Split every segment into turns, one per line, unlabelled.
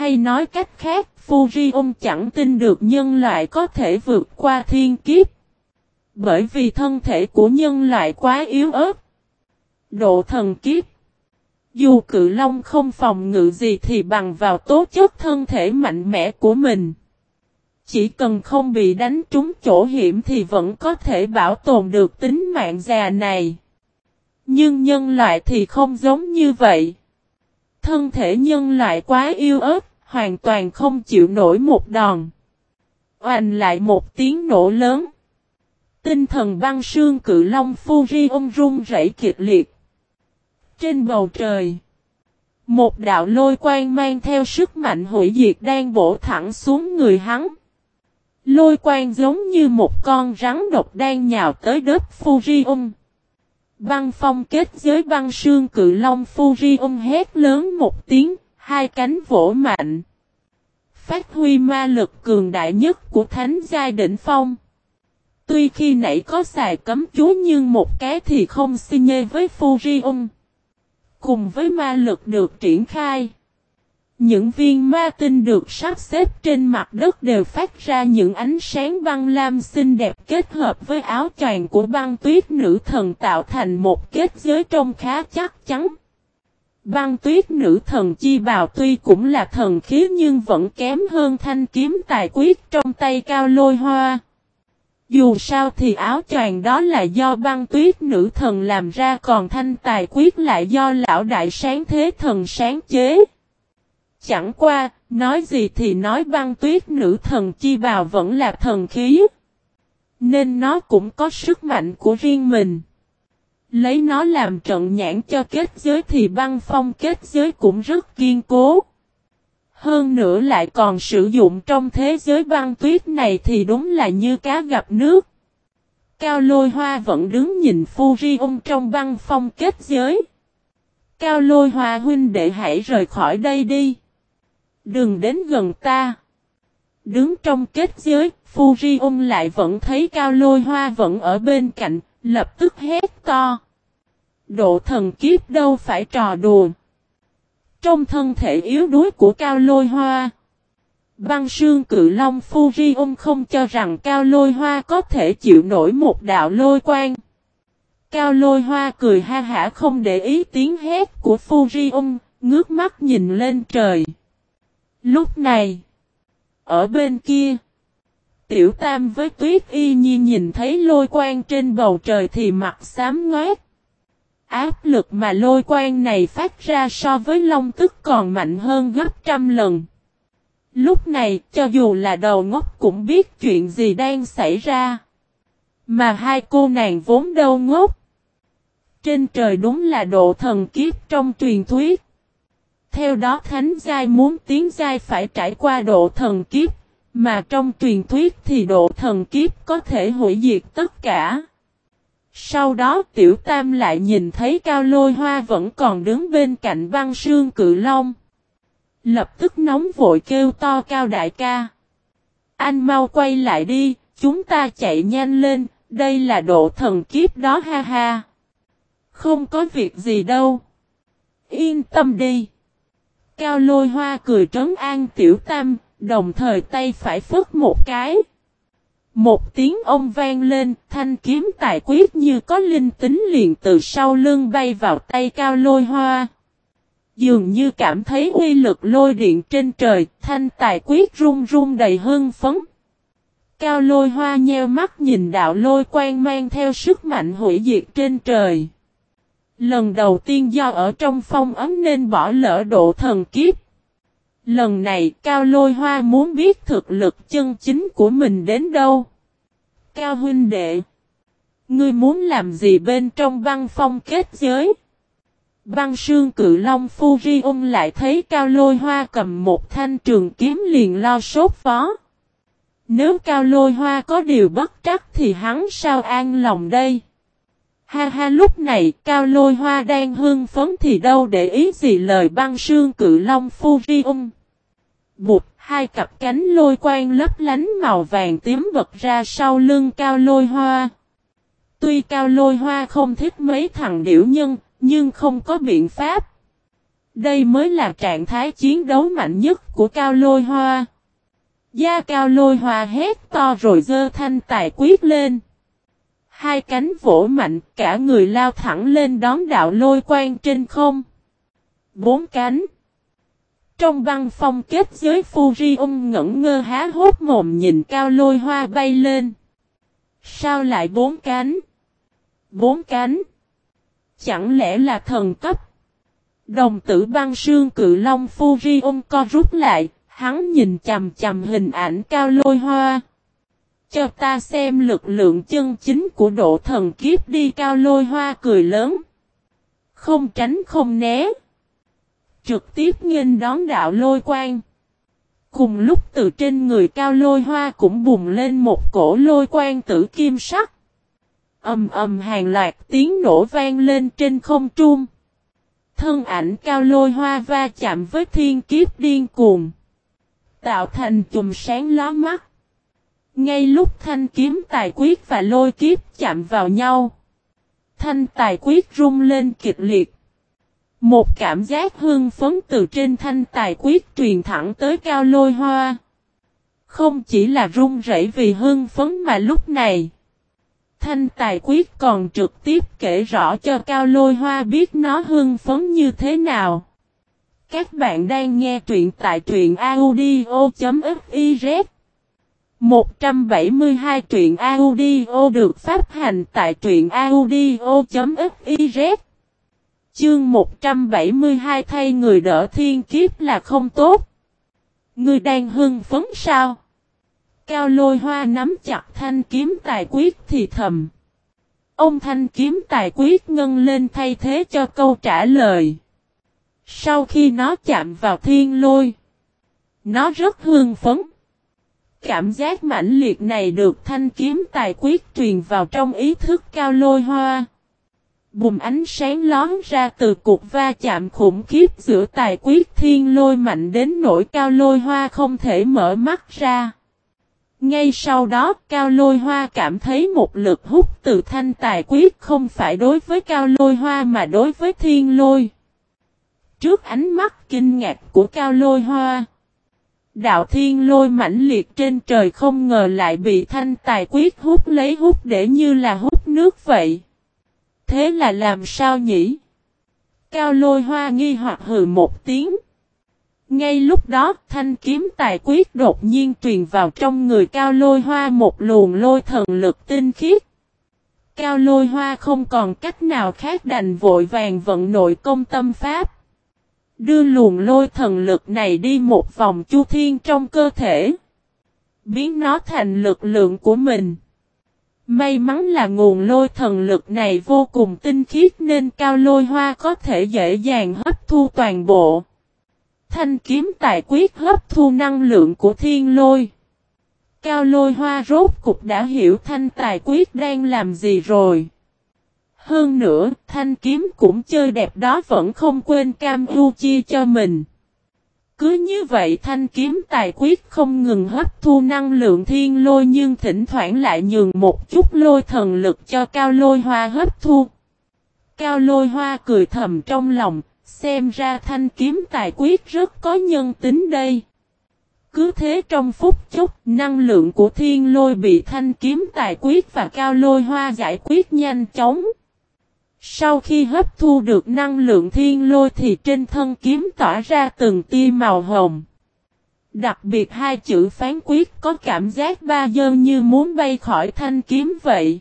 Hay nói cách khác, Furion chẳng tin được nhân loại có thể vượt qua thiên kiếp. Bởi vì thân thể của nhân loại quá yếu ớt. Độ thần kiếp. Dù cự long không phòng ngự gì thì bằng vào tố chất thân thể mạnh mẽ của mình. Chỉ cần không bị đánh trúng chỗ hiểm thì vẫn có thể bảo tồn được tính mạng già này. Nhưng nhân loại thì không giống như vậy. Thân thể nhân loại quá yêu ớt, hoàn toàn không chịu nổi một đòn. Oanh lại một tiếng nổ lớn. Tinh thần băng sương cự long Furion rung rẩy kịch liệt. Trên bầu trời, một đạo lôi quang mang theo sức mạnh hủy diệt đang bổ thẳng xuống người hắn. Lôi quang giống như một con rắn độc đang nhào tới đất Furion. Băng phong kết giới băng sương cự long Furion hét lớn một tiếng, hai cánh vỗ mạnh. Phát huy ma lực cường đại nhất của thánh giai đỉnh phong. Tuy khi nãy có xài cấm chú nhưng một cái thì không xin nhê với Furion. Cùng với ma lực được triển khai. Những viên ma tinh được sắp xếp trên mặt đất đều phát ra những ánh sáng băng lam xinh đẹp kết hợp với áo choàng của băng tuyết nữ thần tạo thành một kết giới trông khá chắc chắn. Băng tuyết nữ thần chi bào tuy cũng là thần khí nhưng vẫn kém hơn thanh kiếm tài quyết trong tay cao lôi hoa. Dù sao thì áo choàng đó là do băng tuyết nữ thần làm ra còn thanh tài quyết lại do lão đại sáng thế thần sáng chế. Chẳng qua, nói gì thì nói băng tuyết nữ thần chi bào vẫn là thần khí. Nên nó cũng có sức mạnh của riêng mình. Lấy nó làm trận nhãn cho kết giới thì băng phong kết giới cũng rất kiên cố. Hơn nữa lại còn sử dụng trong thế giới băng tuyết này thì đúng là như cá gặp nước. Cao lôi hoa vẫn đứng nhìn Furion trong băng phong kết giới. Cao lôi hoa huynh đệ hãy rời khỏi đây đi. Đừng đến gần ta. Đứng trong kết giới, Furion lại vẫn thấy cao lôi hoa vẫn ở bên cạnh, lập tức hét to. Độ thần kiếp đâu phải trò đùa. Trong thân thể yếu đuối của cao lôi hoa. Băng sương cự long Furion không cho rằng cao lôi hoa có thể chịu nổi một đạo lôi quang. Cao lôi hoa cười ha hả không để ý tiếng hét của Furion, ngước mắt nhìn lên trời. Lúc này, ở bên kia, tiểu tam với tuyết y nhi nhìn thấy lôi quang trên bầu trời thì mặt xám ngoét. Áp lực mà lôi quang này phát ra so với long tức còn mạnh hơn gấp trăm lần. Lúc này, cho dù là đầu ngốc cũng biết chuyện gì đang xảy ra. Mà hai cô nàng vốn đâu ngốc. Trên trời đúng là độ thần kiếp trong truyền thuyết. Theo đó thánh giai muốn tiến giai phải trải qua độ thần kiếp, mà trong truyền thuyết thì độ thần kiếp có thể hủy diệt tất cả. Sau đó tiểu tam lại nhìn thấy cao lôi hoa vẫn còn đứng bên cạnh băng sương cự long. Lập tức nóng vội kêu to cao đại ca. Anh mau quay lại đi, chúng ta chạy nhanh lên, đây là độ thần kiếp đó ha ha. Không có việc gì đâu. Yên tâm đi. Cao lôi hoa cười trấn an tiểu tam, đồng thời tay phải phất một cái. Một tiếng ông vang lên, thanh kiếm tài quyết như có linh tính liền từ sau lưng bay vào tay cao lôi hoa. Dường như cảm thấy uy lực lôi điện trên trời, thanh tài quyết rung rung đầy hưng phấn. Cao lôi hoa nheo mắt nhìn đạo lôi quang mang theo sức mạnh hủy diệt trên trời. Lần đầu tiên do ở trong phong ấm nên bỏ lỡ độ thần kiếp. Lần này Cao Lôi Hoa muốn biết thực lực chân chính của mình đến đâu. Cao huynh đệ. Ngươi muốn làm gì bên trong băng phong kết giới? Băng sương cự long Furion lại thấy Cao Lôi Hoa cầm một thanh trường kiếm liền lo sốt phó. Nếu Cao Lôi Hoa có điều bất trắc thì hắn sao an lòng đây? Ha ha lúc này Cao Lôi Hoa đang hưng phấn thì đâu để ý gì lời băng sương cự long Furion. Bụt hai cặp cánh lôi quang lấp lánh màu vàng tím bật ra sau lưng Cao Lôi Hoa. Tuy Cao Lôi Hoa không thích mấy thằng điểu nhân, nhưng không có biện pháp. Đây mới là trạng thái chiến đấu mạnh nhất của Cao Lôi Hoa. Da Cao Lôi Hoa hét to rồi dơ thanh tài quyết lên. Hai cánh vỗ mạnh cả người lao thẳng lên đón đạo lôi quang trên không. Bốn cánh. Trong băng phong kết giới Furium ngẩn ngơ há hốt mồm nhìn cao lôi hoa bay lên. Sao lại bốn cánh? Bốn cánh. Chẳng lẽ là thần cấp? Đồng tử băng sương cự long Furium co rút lại, hắn nhìn chầm chầm hình ảnh cao lôi hoa. Cho ta xem lực lượng chân chính của độ thần kiếp đi, cao lôi hoa cười lớn. Không tránh không né. Trực tiếp nghênh đón đạo lôi quang. Cùng lúc từ trên người cao lôi hoa cũng bùng lên một cổ lôi quang tử kim sắc. Âm ầm hàng loạt tiếng nổ vang lên trên không trung. Thân ảnh cao lôi hoa va chạm với thiên kiếp điên cuồng. Tạo thành chùm sáng ló mắt. Ngay lúc thanh kiếm tài quyết và lôi kiếp chạm vào nhau. Thanh tài quyết rung lên kịch liệt. Một cảm giác hưng phấn từ trên thanh tài quyết truyền thẳng tới cao lôi hoa. Không chỉ là rung rẩy vì hưng phấn mà lúc này. Thanh tài quyết còn trực tiếp kể rõ cho cao lôi hoa biết nó hưng phấn như thế nào. Các bạn đang nghe truyện tại truyện audio.fiz 172 truyện audio được phát hành tại truyện audio.fiz Chương 172 thay người đỡ thiên kiếp là không tốt. Người đang hưng phấn sao? Cao lôi hoa nắm chặt thanh kiếm tài quyết thì thầm. Ông thanh kiếm tài quyết ngân lên thay thế cho câu trả lời. Sau khi nó chạm vào thiên lôi, nó rất hưng phấn. Cảm giác mãnh liệt này được thanh kiếm tài quyết truyền vào trong ý thức cao lôi hoa. Bùm ánh sáng lón ra từ cuộc va chạm khủng khiếp giữa tài quyết thiên lôi mạnh đến nỗi cao lôi hoa không thể mở mắt ra. Ngay sau đó, cao lôi hoa cảm thấy một lực hút từ thanh tài quyết không phải đối với cao lôi hoa mà đối với thiên lôi. Trước ánh mắt kinh ngạc của cao lôi hoa. Đạo thiên lôi mãnh liệt trên trời không ngờ lại bị thanh tài quyết hút lấy hút để như là hút nước vậy. Thế là làm sao nhỉ? Cao lôi hoa nghi hoặc hừ một tiếng. Ngay lúc đó, thanh kiếm tài quyết đột nhiên truyền vào trong người cao lôi hoa một luồng lôi thần lực tinh khiết. Cao lôi hoa không còn cách nào khác đành vội vàng vận nội công tâm pháp. Đưa luồng lôi thần lực này đi một vòng chu thiên trong cơ thể. Biến nó thành lực lượng của mình. May mắn là nguồn lôi thần lực này vô cùng tinh khiết nên cao lôi hoa có thể dễ dàng hấp thu toàn bộ. Thanh kiếm tài quyết hấp thu năng lượng của thiên lôi. Cao lôi hoa rốt cục đã hiểu thanh tài quyết đang làm gì rồi. Hơn nữa, thanh kiếm cũng chơi đẹp đó vẫn không quên cam ưu chia cho mình. Cứ như vậy thanh kiếm tài quyết không ngừng hấp thu năng lượng thiên lôi nhưng thỉnh thoảng lại nhường một chút lôi thần lực cho cao lôi hoa hấp thu. Cao lôi hoa cười thầm trong lòng, xem ra thanh kiếm tài quyết rất có nhân tính đây. Cứ thế trong phút chốc, năng lượng của thiên lôi bị thanh kiếm tài quyết và cao lôi hoa giải quyết nhanh chóng. Sau khi hấp thu được năng lượng thiên lôi thì trên thân kiếm tỏa ra từng tia màu hồng. Đặc biệt hai chữ phán quyết có cảm giác ba dơn như muốn bay khỏi thanh kiếm vậy.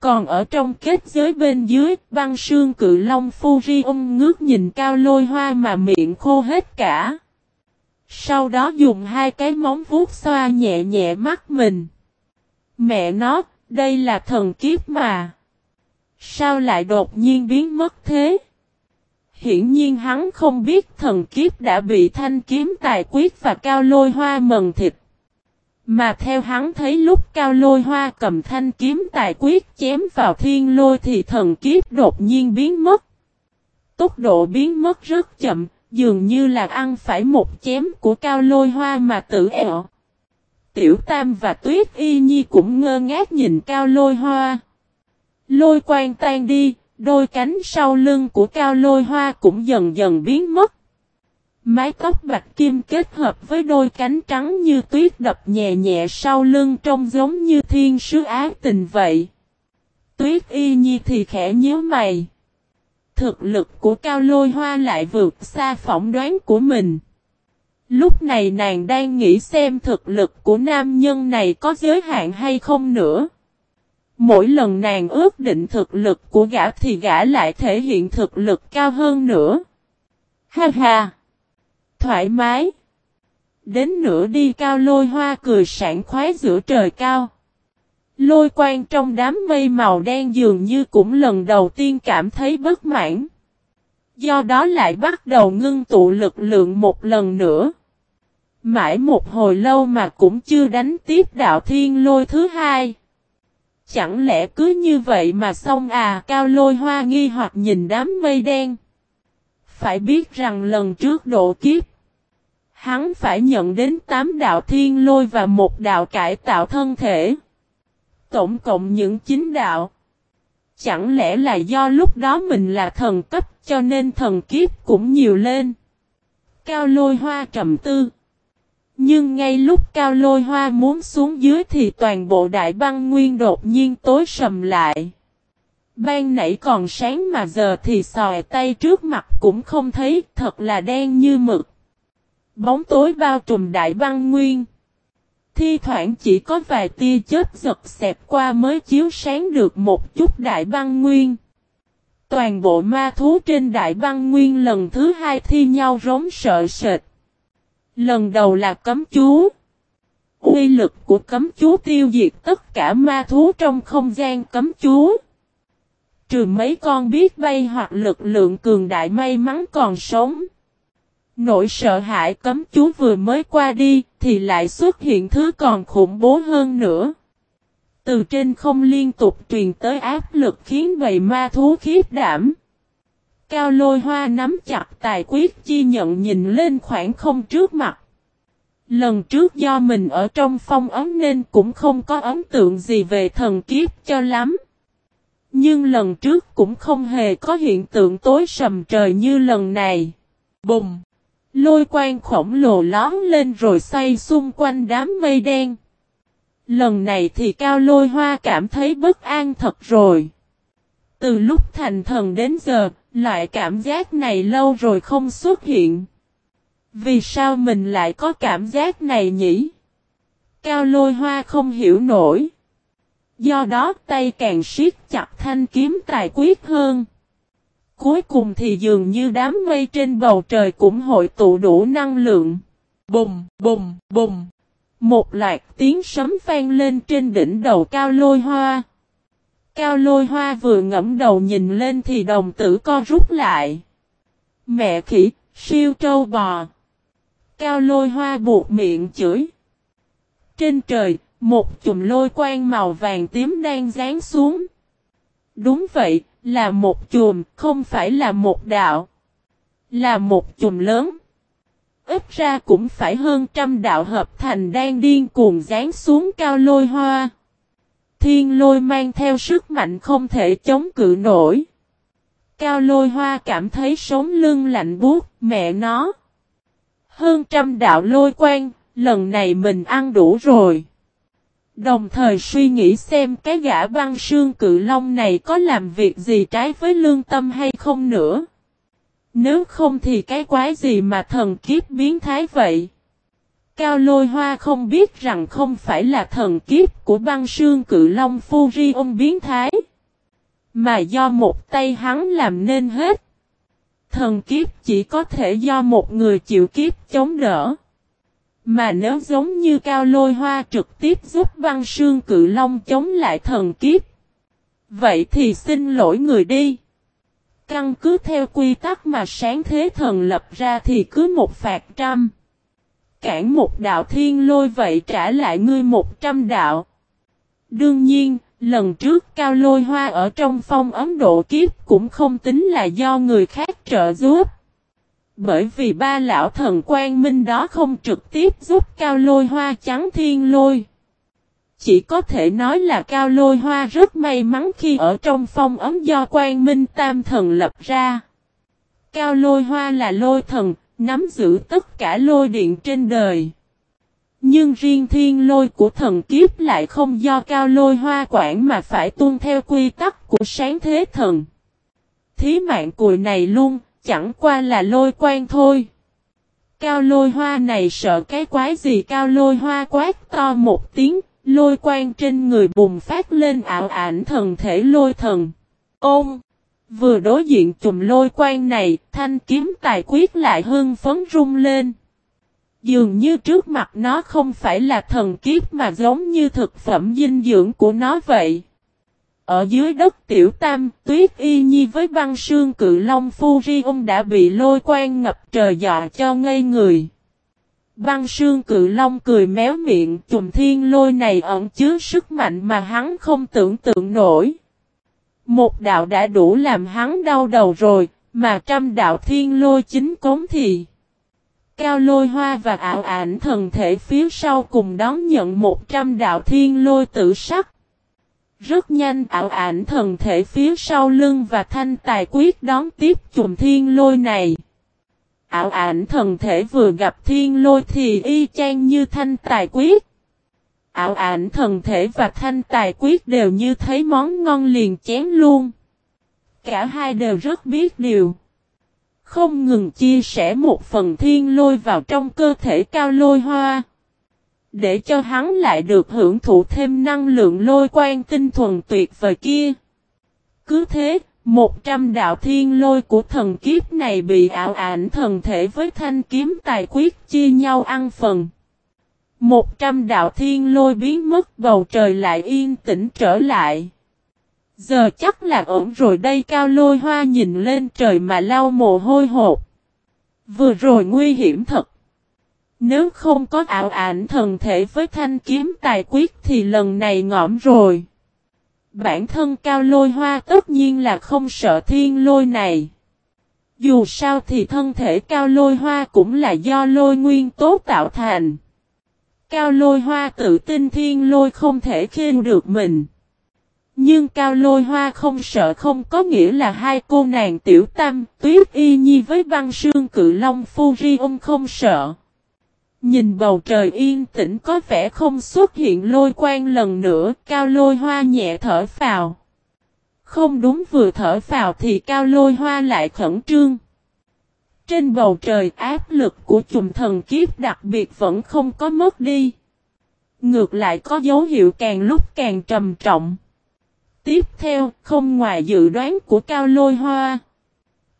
Còn ở trong kết giới bên dưới, băng sương cự long Furion ngước nhìn cao lôi hoa mà miệng khô hết cả. Sau đó dùng hai cái móng vuốt xoa nhẹ nhẹ mắt mình. Mẹ nó, đây là thần kiếp mà. Sao lại đột nhiên biến mất thế? Hiển nhiên hắn không biết thần kiếp đã bị thanh kiếm tài quyết và cao lôi hoa mần thịt. Mà theo hắn thấy lúc cao lôi hoa cầm thanh kiếm tài quyết chém vào thiên lôi thì thần kiếp đột nhiên biến mất. Tốc độ biến mất rất chậm, dường như là ăn phải một chém của cao lôi hoa mà tử ẹo. Tiểu Tam và Tuyết Y Nhi cũng ngơ ngác nhìn cao lôi hoa. Lôi quang tan đi, đôi cánh sau lưng của cao lôi hoa cũng dần dần biến mất. Mái tóc bạch kim kết hợp với đôi cánh trắng như tuyết đập nhẹ nhẹ sau lưng trông giống như thiên sứ ác tình vậy. Tuyết y nhi thì khẽ nhíu mày. Thực lực của cao lôi hoa lại vượt xa phỏng đoán của mình. Lúc này nàng đang nghĩ xem thực lực của nam nhân này có giới hạn hay không nữa. Mỗi lần nàng ước định thực lực của gã thì gã lại thể hiện thực lực cao hơn nữa. Ha ha! Thoải mái! Đến nửa đi cao lôi hoa cười sảng khoái giữa trời cao. Lôi quang trong đám mây màu đen dường như cũng lần đầu tiên cảm thấy bất mãn. Do đó lại bắt đầu ngưng tụ lực lượng một lần nữa. Mãi một hồi lâu mà cũng chưa đánh tiếp đạo thiên lôi thứ hai. Chẳng lẽ cứ như vậy mà xong à cao lôi hoa nghi hoặc nhìn đám mây đen. Phải biết rằng lần trước độ kiếp. Hắn phải nhận đến 8 đạo thiên lôi và một đạo cải tạo thân thể. Tổng cộng những 9 đạo. Chẳng lẽ là do lúc đó mình là thần cấp cho nên thần kiếp cũng nhiều lên. Cao lôi hoa trầm tư. Nhưng ngay lúc cao lôi hoa muốn xuống dưới thì toàn bộ đại băng nguyên đột nhiên tối sầm lại. Ban nãy còn sáng mà giờ thì sòi tay trước mặt cũng không thấy, thật là đen như mực. Bóng tối bao trùm đại băng nguyên. Thi thoảng chỉ có vài tia chớp giật xẹp qua mới chiếu sáng được một chút đại băng nguyên. Toàn bộ ma thú trên đại băng nguyên lần thứ hai thi nhau rống sợ sệt. Lần đầu là cấm chú. Uy lực của cấm chú tiêu diệt tất cả ma thú trong không gian cấm chú. Trừ mấy con biết bay hoặc lực lượng cường đại may mắn còn sống. Nỗi sợ hãi cấm chú vừa mới qua đi thì lại xuất hiện thứ còn khủng bố hơn nữa. Từ trên không liên tục truyền tới áp lực khiến bầy ma thú khiếp đảm. Cao lôi hoa nắm chặt tài quyết chi nhận nhìn lên khoảng không trước mặt. Lần trước do mình ở trong phong ấm nên cũng không có ấn tượng gì về thần kiếp cho lắm. Nhưng lần trước cũng không hề có hiện tượng tối sầm trời như lần này. Bùng! Lôi quang khổng lồ lón lên rồi xoay xung quanh đám mây đen. Lần này thì cao lôi hoa cảm thấy bất an thật rồi. Từ lúc thành thần đến giờ, loại cảm giác này lâu rồi không xuất hiện. Vì sao mình lại có cảm giác này nhỉ? Cao lôi hoa không hiểu nổi. Do đó tay càng siết chặt thanh kiếm tài quyết hơn. Cuối cùng thì dường như đám mây trên bầu trời cũng hội tụ đủ năng lượng. bùm bùm bùm. Một loạt tiếng sấm vang lên trên đỉnh đầu cao lôi hoa. Cao lôi hoa vừa ngẫm đầu nhìn lên thì đồng tử co rút lại. Mẹ khỉ, siêu trâu bò. Cao lôi hoa buộc miệng chửi. Trên trời, một chùm lôi quang màu vàng tím đang rán xuống. Đúng vậy, là một chùm, không phải là một đạo. Là một chùm lớn. Ít ra cũng phải hơn trăm đạo hợp thành đang điên cuồng rán xuống cao lôi hoa. Thiên lôi mang theo sức mạnh không thể chống cự nổi. Cao lôi hoa cảm thấy sống lưng lạnh buốt, mẹ nó. Hơn trăm đạo lôi quang, lần này mình ăn đủ rồi. Đồng thời suy nghĩ xem cái gã băng sương cự long này có làm việc gì trái với lương tâm hay không nữa. Nếu không thì cái quái gì mà thần kiếp biến thái vậy? Cao lôi hoa không biết rằng không phải là thần kiếp của băng sương cự long Furion biến thái. Mà do một tay hắn làm nên hết. Thần kiếp chỉ có thể do một người chịu kiếp chống đỡ. Mà nếu giống như cao lôi hoa trực tiếp giúp băng sương cự long chống lại thần kiếp. Vậy thì xin lỗi người đi. Căn cứ theo quy tắc mà sáng thế thần lập ra thì cứ một phạt trăm. Cản một đạo thiên lôi vậy trả lại ngươi một trăm đạo. Đương nhiên, lần trước cao lôi hoa ở trong phong ấm độ kiếp cũng không tính là do người khác trợ giúp. Bởi vì ba lão thần quan minh đó không trực tiếp giúp cao lôi hoa trắng thiên lôi. chỉ có thể nói là Cao Lôi Hoa rất may mắn khi ở trong phong ấm do Quan Minh Tam Thần lập ra. Cao Lôi Hoa là lôi thần, nắm giữ tất cả lôi điện trên đời. Nhưng riêng thiên lôi của thần kiếp lại không do Cao Lôi Hoa quản mà phải tuân theo quy tắc của sáng thế thần. Thí mạng cùi này luôn, chẳng qua là lôi quan thôi. Cao lôi hoa này sợ cái quái gì cao lôi hoa quát to một tiếng, lôi quan trên người bùng phát lên ảo ảnh thần thể lôi thần. Ôm! Vừa đối diện chùm lôi quan này, thanh kiếm tài quyết lại hưng phấn rung lên. Dường như trước mặt nó không phải là thần kiếp mà giống như thực phẩm dinh dưỡng của nó vậy. Ở dưới đất tiểu tam, tuyết y nhi với băng sương cự long phu ri ông đã bị lôi quan ngập trời dọa cho ngây người. Băng sương cự long cười méo miệng chùm thiên lôi này ẩn chứa sức mạnh mà hắn không tưởng tượng nổi. Một đạo đã đủ làm hắn đau đầu rồi, mà trăm đạo thiên lôi chính cống thì. Cao lôi hoa và ảo ảnh thần thể phía sau cùng đón nhận một trăm đạo thiên lôi tự sắc. Rất nhanh ảo ảnh thần thể phía sau lưng và thanh tài quyết đón tiếp chùm thiên lôi này. Ảo ảnh thần thể vừa gặp thiên lôi thì y chang như thanh tài quyết. Ảo ảnh thần thể và thanh tài quyết đều như thấy món ngon liền chén luôn. Cả hai đều rất biết điều. Không ngừng chia sẻ một phần thiên lôi vào trong cơ thể cao lôi hoa. Để cho hắn lại được hưởng thụ thêm năng lượng lôi quan tinh thuần tuyệt vời kia. Cứ thế, một trăm đạo thiên lôi của thần kiếp này bị ảo ảnh thần thể với thanh kiếm tài quyết chia nhau ăn phần. Một trăm đạo thiên lôi biến mất, bầu trời lại yên tĩnh trở lại. Giờ chắc là ổn rồi đây, cao lôi hoa nhìn lên trời mà lau mồ hôi hột. Vừa rồi nguy hiểm thật. Nếu không có ảo ảnh thần thể với thanh kiếm tài quyết thì lần này ngõm rồi. Bản thân cao lôi hoa tất nhiên là không sợ thiên lôi này. Dù sao thì thân thể cao lôi hoa cũng là do lôi nguyên tố tạo thành. Cao lôi hoa tự tin thiên lôi không thể khiên được mình. Nhưng cao lôi hoa không sợ không có nghĩa là hai cô nàng tiểu tam, tuyết y nhi với băng sương cự long phu ri ông không sợ. Nhìn bầu trời yên tĩnh có vẻ không xuất hiện lôi quang lần nữa, cao lôi hoa nhẹ thở phào. Không đúng vừa thở phào thì cao lôi hoa lại khẩn trương. Trên bầu trời áp lực của chùm thần kiếp đặc biệt vẫn không có mất đi. Ngược lại có dấu hiệu càng lúc càng trầm trọng. Tiếp theo, không ngoài dự đoán của cao lôi hoa.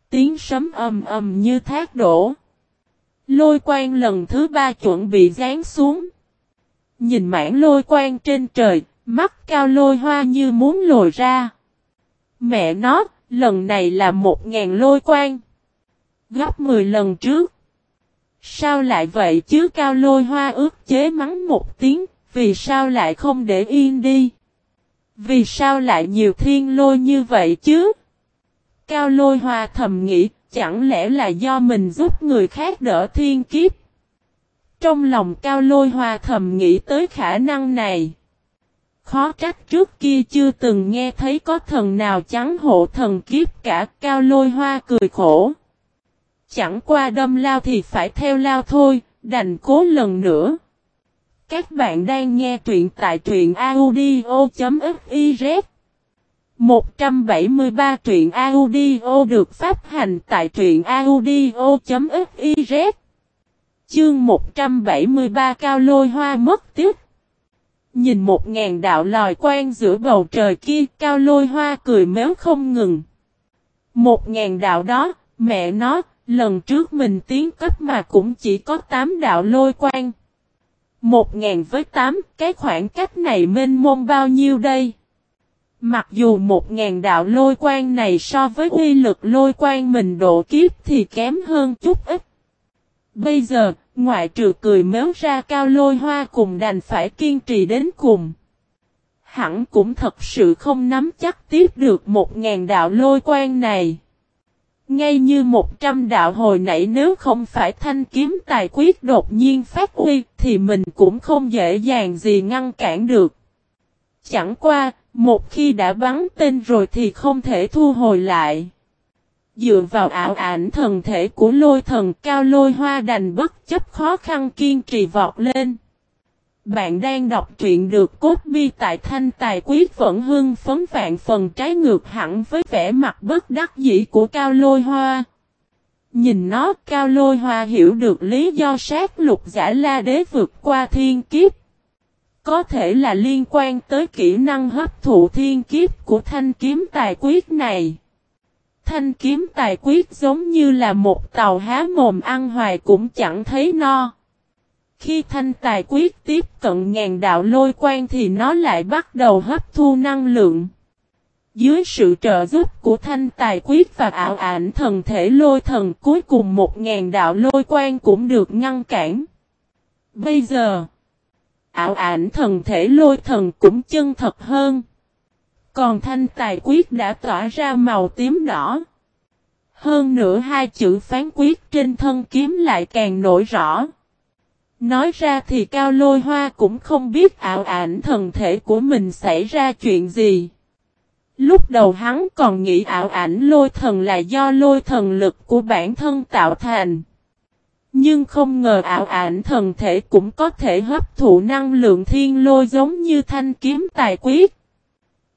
Tiếng sấm ầm ầm như thác đổ. Lôi quang lần thứ ba chuẩn bị dán xuống. Nhìn mảng lôi quang trên trời, mắt cao lôi hoa như muốn lồi ra. Mẹ nó, lần này là một ngàn lôi quang. Gấp mười lần trước. Sao lại vậy chứ cao lôi hoa ước chế mắng một tiếng, vì sao lại không để yên đi? Vì sao lại nhiều thiên lôi như vậy chứ? Cao lôi hoa thầm nghĩ, chẳng lẽ là do mình giúp người khác đỡ thiên kiếp? Trong lòng cao lôi hoa thầm nghĩ tới khả năng này. Khó trách trước kia chưa từng nghe thấy có thần nào trắng hộ thần kiếp cả cao lôi hoa cười khổ. Chẳng qua đâm lao thì phải theo lao thôi, đành cố lần nữa. Các bạn đang nghe truyện tại truyện audio.fiz 173 truyện audio được phát hành tại truyện audio.fiz Chương 173 cao lôi hoa mất tiếc Nhìn một ngàn đạo lòi quang giữa bầu trời kia cao lôi hoa cười méo không ngừng. Một ngàn đạo đó, mẹ nó, lần trước mình tiến cấp mà cũng chỉ có tám đạo lôi quang. Một ngàn với tám, cái khoảng cách này mênh mông bao nhiêu đây? Mặc dù một ngàn đạo lôi quang này so với uy lực lôi quang mình độ kiếp thì kém hơn chút ít. Bây giờ, ngoại trừ cười méo ra cao lôi hoa cùng đành phải kiên trì đến cùng. Hẳn cũng thật sự không nắm chắc tiếp được một ngàn đạo lôi quang này. Ngay như một trăm đạo hồi nãy nếu không phải thanh kiếm tài quyết đột nhiên phát huy thì mình cũng không dễ dàng gì ngăn cản được. Chẳng qua, một khi đã bắn tên rồi thì không thể thu hồi lại. Dựa vào ảo ảnh thần thể của lôi thần cao lôi hoa đành bất chấp khó khăn kiên trì vọt lên. Bạn đang đọc truyện được cốt bi tại thanh tài quyết vẫn hưng phấn vạn phần trái ngược hẳn với vẻ mặt bất đắc dĩ của cao lôi hoa. Nhìn nó, cao lôi hoa hiểu được lý do sát lục giả la đế vượt qua thiên kiếp. Có thể là liên quan tới kỹ năng hấp thụ thiên kiếp của thanh kiếm tài quyết này. Thanh kiếm tài quyết giống như là một tàu há mồm ăn hoài cũng chẳng thấy no. Khi thanh tài quyết tiếp cận ngàn đạo lôi quan thì nó lại bắt đầu hấp thu năng lượng. Dưới sự trợ giúp của thanh tài quyết và ảo ảnh thần thể lôi thần cuối cùng một ngàn đạo lôi quan cũng được ngăn cản. Bây giờ, ảo ảnh thần thể lôi thần cũng chân thật hơn. Còn thanh tài quyết đã tỏa ra màu tím đỏ. Hơn nữa hai chữ phán quyết trên thân kiếm lại càng nổi rõ. Nói ra thì Cao Lôi Hoa cũng không biết ảo ảnh thần thể của mình xảy ra chuyện gì. Lúc đầu hắn còn nghĩ ảo ảnh lôi thần là do lôi thần lực của bản thân tạo thành. Nhưng không ngờ ảo ảnh thần thể cũng có thể hấp thụ năng lượng thiên lôi giống như thanh kiếm tài quyết.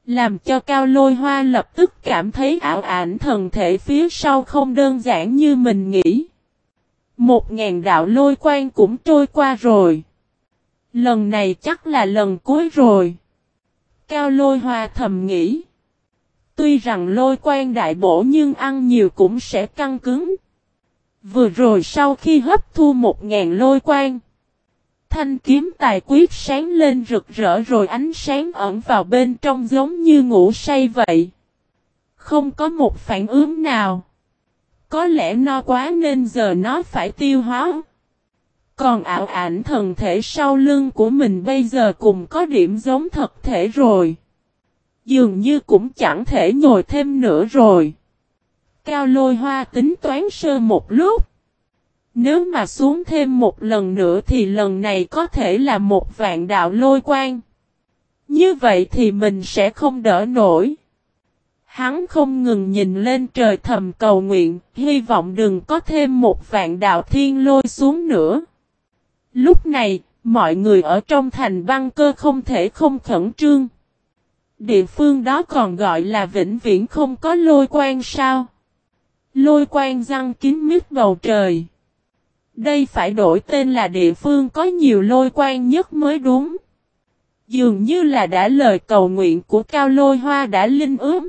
Làm cho cao lôi hoa lập tức cảm thấy ảo ảnh thần thể phía sau không đơn giản như mình nghĩ. Một ngàn đạo lôi quan cũng trôi qua rồi. Lần này chắc là lần cuối rồi. Cao lôi hoa thầm nghĩ. Tuy rằng lôi quan đại bổ nhưng ăn nhiều cũng sẽ căng cứng. Vừa rồi sau khi hấp thu một ngàn lôi quan. Thanh kiếm tài quyết sáng lên rực rỡ rồi ánh sáng ẩn vào bên trong giống như ngủ say vậy. Không có một phản ứng nào. Có lẽ no quá nên giờ nó phải tiêu hóa. Còn ảo ảnh thần thể sau lưng của mình bây giờ cũng có điểm giống thật thể rồi. Dường như cũng chẳng thể nhồi thêm nữa rồi. Cao lôi hoa tính toán sơ một lúc. Nếu mà xuống thêm một lần nữa thì lần này có thể là một vạn đạo lôi quang. Như vậy thì mình sẽ không đỡ nổi. Hắn không ngừng nhìn lên trời thầm cầu nguyện, hy vọng đừng có thêm một vạn đạo thiên lôi xuống nữa. Lúc này, mọi người ở trong thành băng cơ không thể không khẩn trương. Địa phương đó còn gọi là vĩnh viễn không có lôi quan sao. Lôi quan răng kín mít bầu trời. Đây phải đổi tên là địa phương có nhiều lôi quan nhất mới đúng. Dường như là đã lời cầu nguyện của cao lôi hoa đã linh ướm.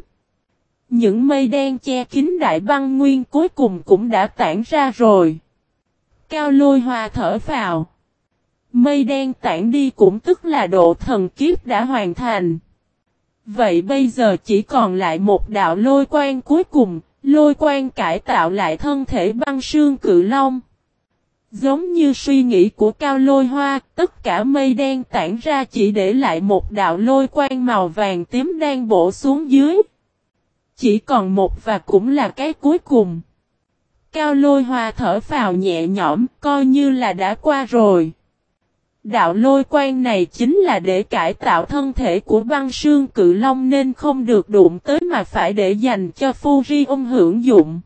Những mây đen che kín đại băng nguyên cuối cùng cũng đã tản ra rồi. Cao lôi hoa thở vào. Mây đen tản đi cũng tức là độ thần kiếp đã hoàn thành. Vậy bây giờ chỉ còn lại một đạo lôi quan cuối cùng, lôi quan cải tạo lại thân thể băng sương cự long. Giống như suy nghĩ của cao lôi hoa, tất cả mây đen tản ra chỉ để lại một đạo lôi quan màu vàng tím đang bổ xuống dưới. Chỉ còn một và cũng là cái cuối cùng. Cao lôi hoa thở vào nhẹ nhõm, coi như là đã qua rồi. Đạo lôi quan này chính là để cải tạo thân thể của băng sương cự long nên không được đụng tới mà phải để dành cho Furion hưởng dụng.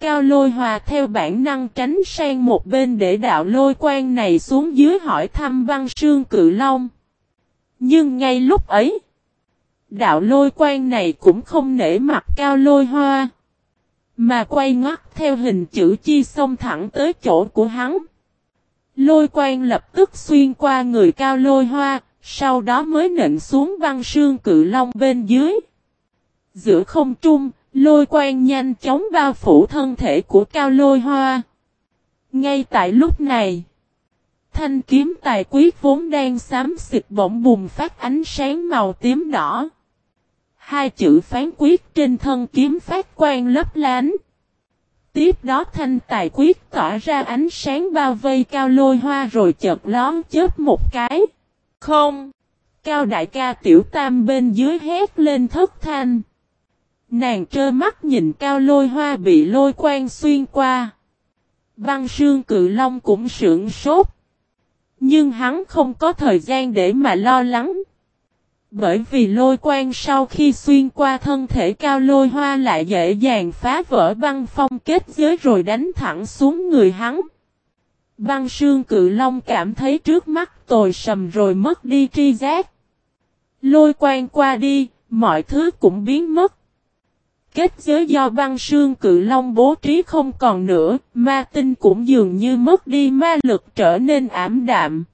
Cao lôi hòa theo bản năng tránh sang một bên để đạo lôi quan này xuống dưới hỏi thăm băng sương cự long. Nhưng ngay lúc ấy, đạo lôi quan này cũng không nể mặt cao lôi hoa. Mà quay ngoắt theo hình chữ chi xông thẳng tới chỗ của hắn. Lôi quan lập tức xuyên qua người cao lôi hoa, sau đó mới nện xuống băng sương cự long bên dưới. Giữa không trung, Lôi quang nhanh chóng bao phủ thân thể của cao lôi hoa. Ngay tại lúc này, thanh kiếm tài quyết vốn đang xám xịt bỗng bùng phát ánh sáng màu tím đỏ. Hai chữ phán quyết trên thân kiếm phát quang lấp lánh. Tiếp đó thanh tài quyết tỏa ra ánh sáng bao vây cao lôi hoa rồi chợt lón chớp một cái. Không! Cao đại ca tiểu tam bên dưới hét lên thất thanh. Nàng trơ mắt nhìn cao lôi hoa bị lôi quang xuyên qua. Văn sương cự long cũng sưởng sốt. Nhưng hắn không có thời gian để mà lo lắng. Bởi vì lôi quang sau khi xuyên qua thân thể cao lôi hoa lại dễ dàng phá vỡ băng phong kết giới rồi đánh thẳng xuống người hắn. Băng sương cự long cảm thấy trước mắt tồi sầm rồi mất đi tri giác. Lôi quang qua đi, mọi thứ cũng biến mất. Kết giới do băng sương cự long bố trí không còn nữa, ma tinh cũng dường như mất đi ma lực trở nên ảm đạm.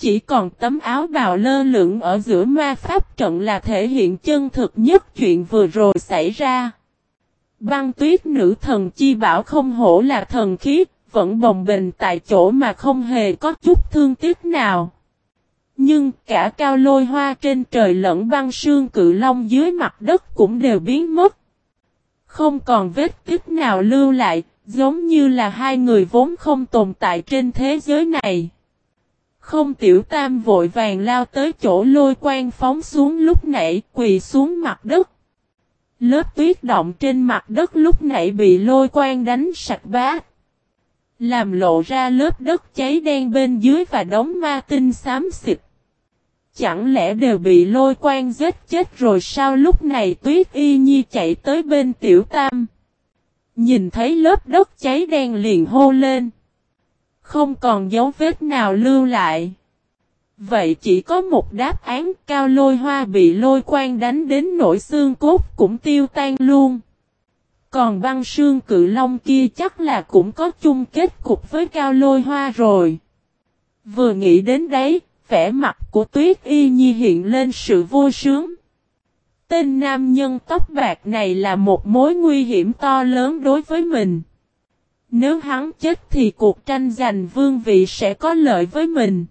Chỉ còn tấm áo bào lơ lửng ở giữa ma pháp trận là thể hiện chân thực nhất chuyện vừa rồi xảy ra. Băng tuyết nữ thần chi bảo không hổ là thần khí, vẫn bồng bình tại chỗ mà không hề có chút thương tiếc nào. Nhưng cả cao lôi hoa trên trời lẫn băng sương cự long dưới mặt đất cũng đều biến mất. Không còn vết tích nào lưu lại, giống như là hai người vốn không tồn tại trên thế giới này. Không tiểu tam vội vàng lao tới chỗ lôi quang phóng xuống lúc nãy, quỳ xuống mặt đất. Lớp tuyết động trên mặt đất lúc nãy bị lôi quang đánh sạch bát. Làm lộ ra lớp đất cháy đen bên dưới và đống ma tinh xám xịt. Chẳng lẽ đều bị lôi quang giết chết rồi sao lúc này tuyết y nhi chạy tới bên tiểu tam. Nhìn thấy lớp đất cháy đen liền hô lên. Không còn dấu vết nào lưu lại. Vậy chỉ có một đáp án cao lôi hoa bị lôi quang đánh đến nỗi xương cốt cũng tiêu tan luôn. Còn băng sương cự long kia chắc là cũng có chung kết cục với cao lôi hoa rồi. Vừa nghĩ đến đấy, vẻ mặt của tuyết y nhi hiện lên sự vô sướng. Tên nam nhân tóc bạc này là một mối nguy hiểm to lớn đối với mình. Nếu hắn chết thì cuộc tranh giành vương vị sẽ có lợi với mình.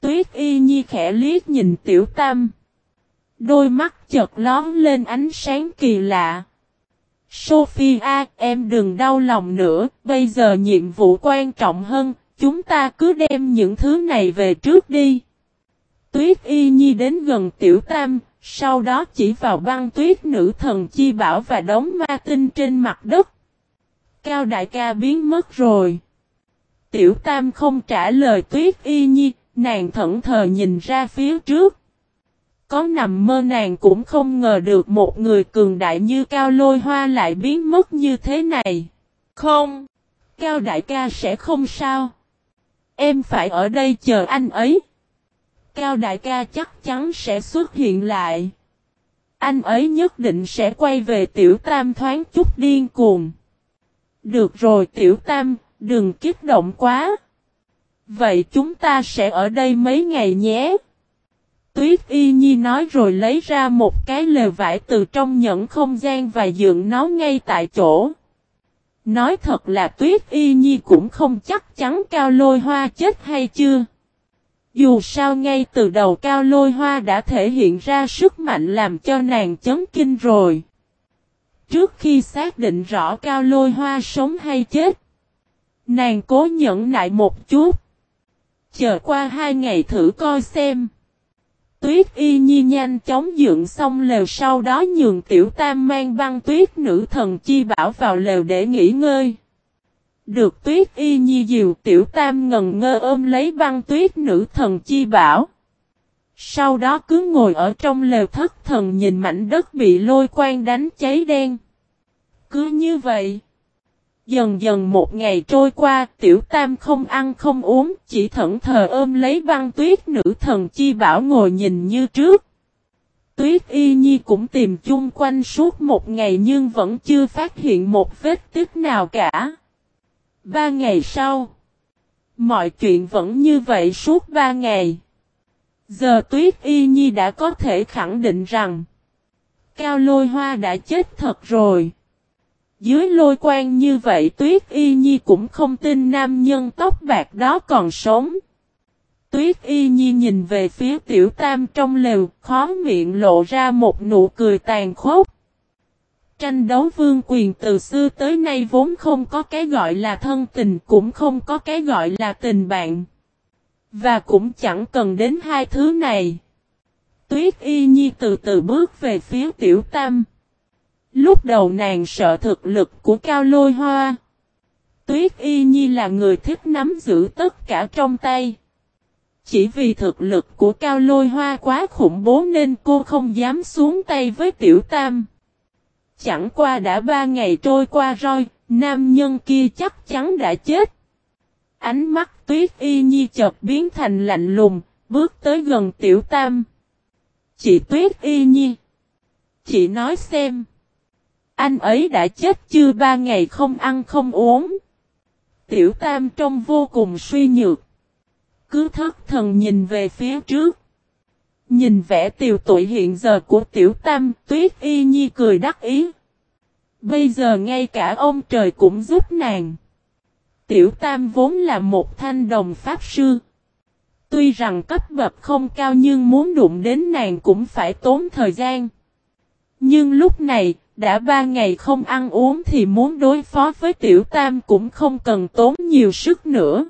Tuyết y nhi khẽ liếc nhìn tiểu tam. Đôi mắt chợt lón lên ánh sáng kỳ lạ. Sophia, em đừng đau lòng nữa, bây giờ nhiệm vụ quan trọng hơn, chúng ta cứ đem những thứ này về trước đi. Tuyết y nhi đến gần tiểu tam, sau đó chỉ vào băng tuyết nữ thần chi bảo và đống ma tinh trên mặt đất. Cao đại ca biến mất rồi. Tiểu tam không trả lời tuyết y nhi, nàng thẫn thờ nhìn ra phía trước. Có nằm mơ nàng cũng không ngờ được một người cường đại như cao lôi hoa lại biến mất như thế này. Không, cao đại ca sẽ không sao. Em phải ở đây chờ anh ấy. Cao đại ca chắc chắn sẽ xuất hiện lại. Anh ấy nhất định sẽ quay về tiểu tam thoáng chút điên cuồng. Được rồi tiểu tam, đừng kích động quá. Vậy chúng ta sẽ ở đây mấy ngày nhé. Tuyết y nhi nói rồi lấy ra một cái lều vải từ trong nhẫn không gian và dựng nó ngay tại chỗ. Nói thật là tuyết y nhi cũng không chắc chắn cao lôi hoa chết hay chưa. Dù sao ngay từ đầu cao lôi hoa đã thể hiện ra sức mạnh làm cho nàng chấn kinh rồi. Trước khi xác định rõ cao lôi hoa sống hay chết, nàng cố nhẫn nại một chút. Chờ qua hai ngày thử coi xem. Tuyết y nhi nhanh chóng dựng xong lều sau đó nhường tiểu tam mang băng tuyết nữ thần chi bảo vào lều để nghỉ ngơi. Được tuyết y nhi dìu tiểu tam ngần ngơ ôm lấy băng tuyết nữ thần chi bảo. Sau đó cứ ngồi ở trong lều thất thần nhìn mảnh đất bị lôi quang đánh cháy đen. Cứ như vậy. Dần dần một ngày trôi qua, tiểu tam không ăn không uống, chỉ thẫn thờ ôm lấy băng tuyết nữ thần chi bảo ngồi nhìn như trước. Tuyết y nhi cũng tìm chung quanh suốt một ngày nhưng vẫn chưa phát hiện một vết tích nào cả. Ba ngày sau, mọi chuyện vẫn như vậy suốt ba ngày. Giờ tuyết y nhi đã có thể khẳng định rằng, Cao lôi hoa đã chết thật rồi. Dưới lôi quan như vậy Tuyết Y Nhi cũng không tin nam nhân tóc bạc đó còn sống. Tuyết Y Nhi nhìn về phía tiểu tam trong lều, khó miệng lộ ra một nụ cười tàn khốc. Tranh đấu vương quyền từ xưa tới nay vốn không có cái gọi là thân tình cũng không có cái gọi là tình bạn. Và cũng chẳng cần đến hai thứ này. Tuyết Y Nhi từ từ bước về phía tiểu tam. Lúc đầu nàng sợ thực lực của Cao Lôi Hoa. Tuyết Y Nhi là người thích nắm giữ tất cả trong tay. Chỉ vì thực lực của cao lôi hoa quá khủng bố nên cô không dám xuống tay với tiểu tam. Chẳng qua đã ba ngày trôi qua rồi, nam nhân kia chắc chắn đã chết. Ánh mắt tuyết y nhi chợt biến thành lạnh lùng, bước tới gần tiểu tam. Chị tuyết y nhi. Chị nói xem. Anh ấy đã chết chưa ba ngày không ăn không uống. Tiểu tam trông vô cùng suy nhược. Cứ thất thần nhìn về phía trước. Nhìn vẻ tiều tụy hiện giờ của tiểu tam, tuyết y nhi cười đắc ý. Bây giờ ngay cả ông trời cũng giúp nàng. Tiểu tam vốn là một thanh đồng pháp sư. Tuy rằng cấp bậc không cao nhưng muốn đụng đến nàng cũng phải tốn thời gian. Nhưng lúc này, đã ba ngày không ăn uống thì muốn đối phó với tiểu tam cũng không cần tốn nhiều sức nữa.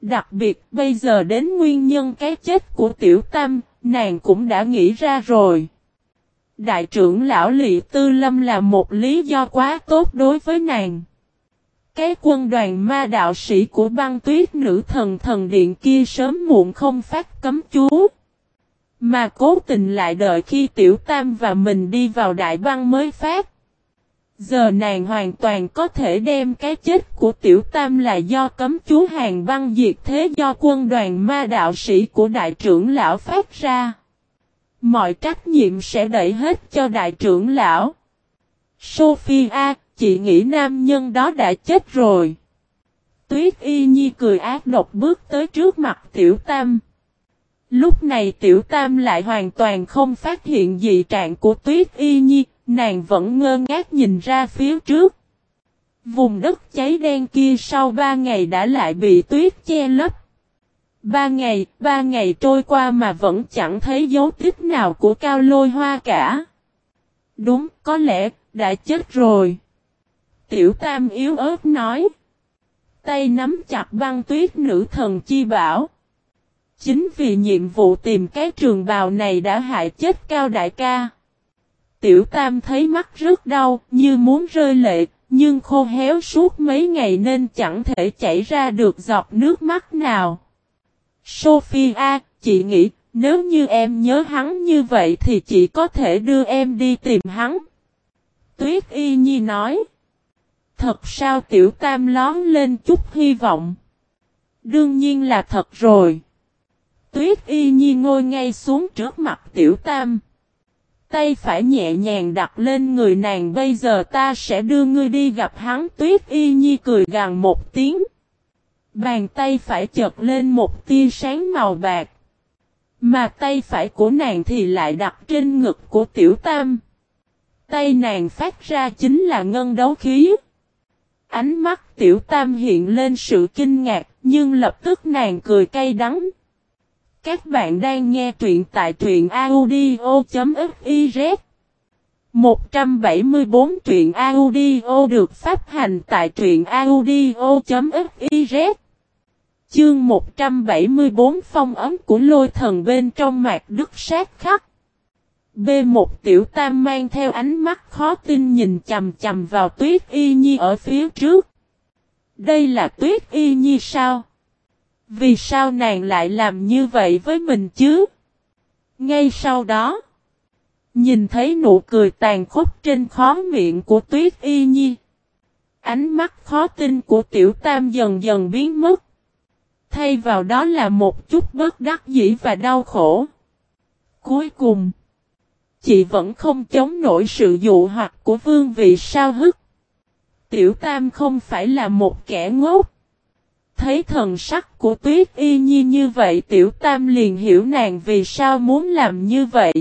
Đặc biệt bây giờ đến nguyên nhân cái chết của tiểu tam, nàng cũng đã nghĩ ra rồi. Đại trưởng lão Lị Tư Lâm là một lý do quá tốt đối với nàng. Cái quân đoàn ma đạo sĩ của băng tuyết nữ thần thần điện kia sớm muộn không phát cấm chú. Mà cố tình lại đợi khi tiểu tam và mình đi vào đại băng mới phát. Giờ nàng hoàn toàn có thể đem cái chết của tiểu tam là do cấm chú hàng băng diệt thế do quân đoàn ma đạo sĩ của đại trưởng lão phát ra. Mọi trách nhiệm sẽ đẩy hết cho đại trưởng lão. Sophia, chị nghĩ nam nhân đó đã chết rồi. Tuyết y nhi cười ác độc bước tới trước mặt tiểu tam. Lúc này tiểu tam lại hoàn toàn không phát hiện dị trạng của tuyết y nhi, nàng vẫn ngơ ngác nhìn ra phía trước. Vùng đất cháy đen kia sau ba ngày đã lại bị tuyết che lấp. Ba ngày, ba ngày trôi qua mà vẫn chẳng thấy dấu tích nào của cao lôi hoa cả. Đúng, có lẽ, đã chết rồi. Tiểu Tam yếu ớt nói. Tay nắm chặt băng tuyết nữ thần chi bảo. Chính vì nhiệm vụ tìm cái trường bào này đã hại chết cao đại ca. Tiểu Tam thấy mắt rất đau, như muốn rơi lệ, nhưng khô héo suốt mấy ngày nên chẳng thể chảy ra được giọt nước mắt nào. Sophia, chị nghĩ, nếu như em nhớ hắn như vậy thì chị có thể đưa em đi tìm hắn. Tuyết Y Nhi nói. Thật sao tiểu tam lón lên chút hy vọng. Đương nhiên là thật rồi. Tuyết Y Nhi ngồi ngay xuống trước mặt tiểu tam. Tay phải nhẹ nhàng đặt lên người nàng, bây giờ ta sẽ đưa ngươi đi gặp hắn Tuyết Y Nhi cười gằn một tiếng. Bàn tay phải chợt lên một tia sáng màu bạc. Mà tay phải của nàng thì lại đặt trên ngực của tiểu tam. Tay nàng phát ra chính là ngân đấu khí. Ánh mắt tiểu tam hiện lên sự kinh ngạc, nhưng lập tức nàng cười cay đắng. Các bạn đang nghe truyện tại truyện audio.fiz 174 truyện audio được phát hành tại truyện audio.fiz Chương 174 phong ấm của lôi thần bên trong mạc đức sát khắc. B1 tiểu tam mang theo ánh mắt khó tin nhìn chầm chầm vào tuyết y nhi ở phía trước. Đây là tuyết y nhi sao? Vì sao nàng lại làm như vậy với mình chứ? Ngay sau đó, nhìn thấy nụ cười tàn khốc trên khó miệng của tuyết y nhi. Ánh mắt khó tin của tiểu tam dần dần biến mất. Thay vào đó là một chút bất đắc dĩ và đau khổ. Cuối cùng, chị vẫn không chống nổi sự dụ hoặc của vương vị sao hức. Tiểu Tam không phải là một kẻ ngốc. Thấy thần sắc của Tuyết Y Nhi như vậy Tiểu Tam liền hiểu nàng vì sao muốn làm như vậy.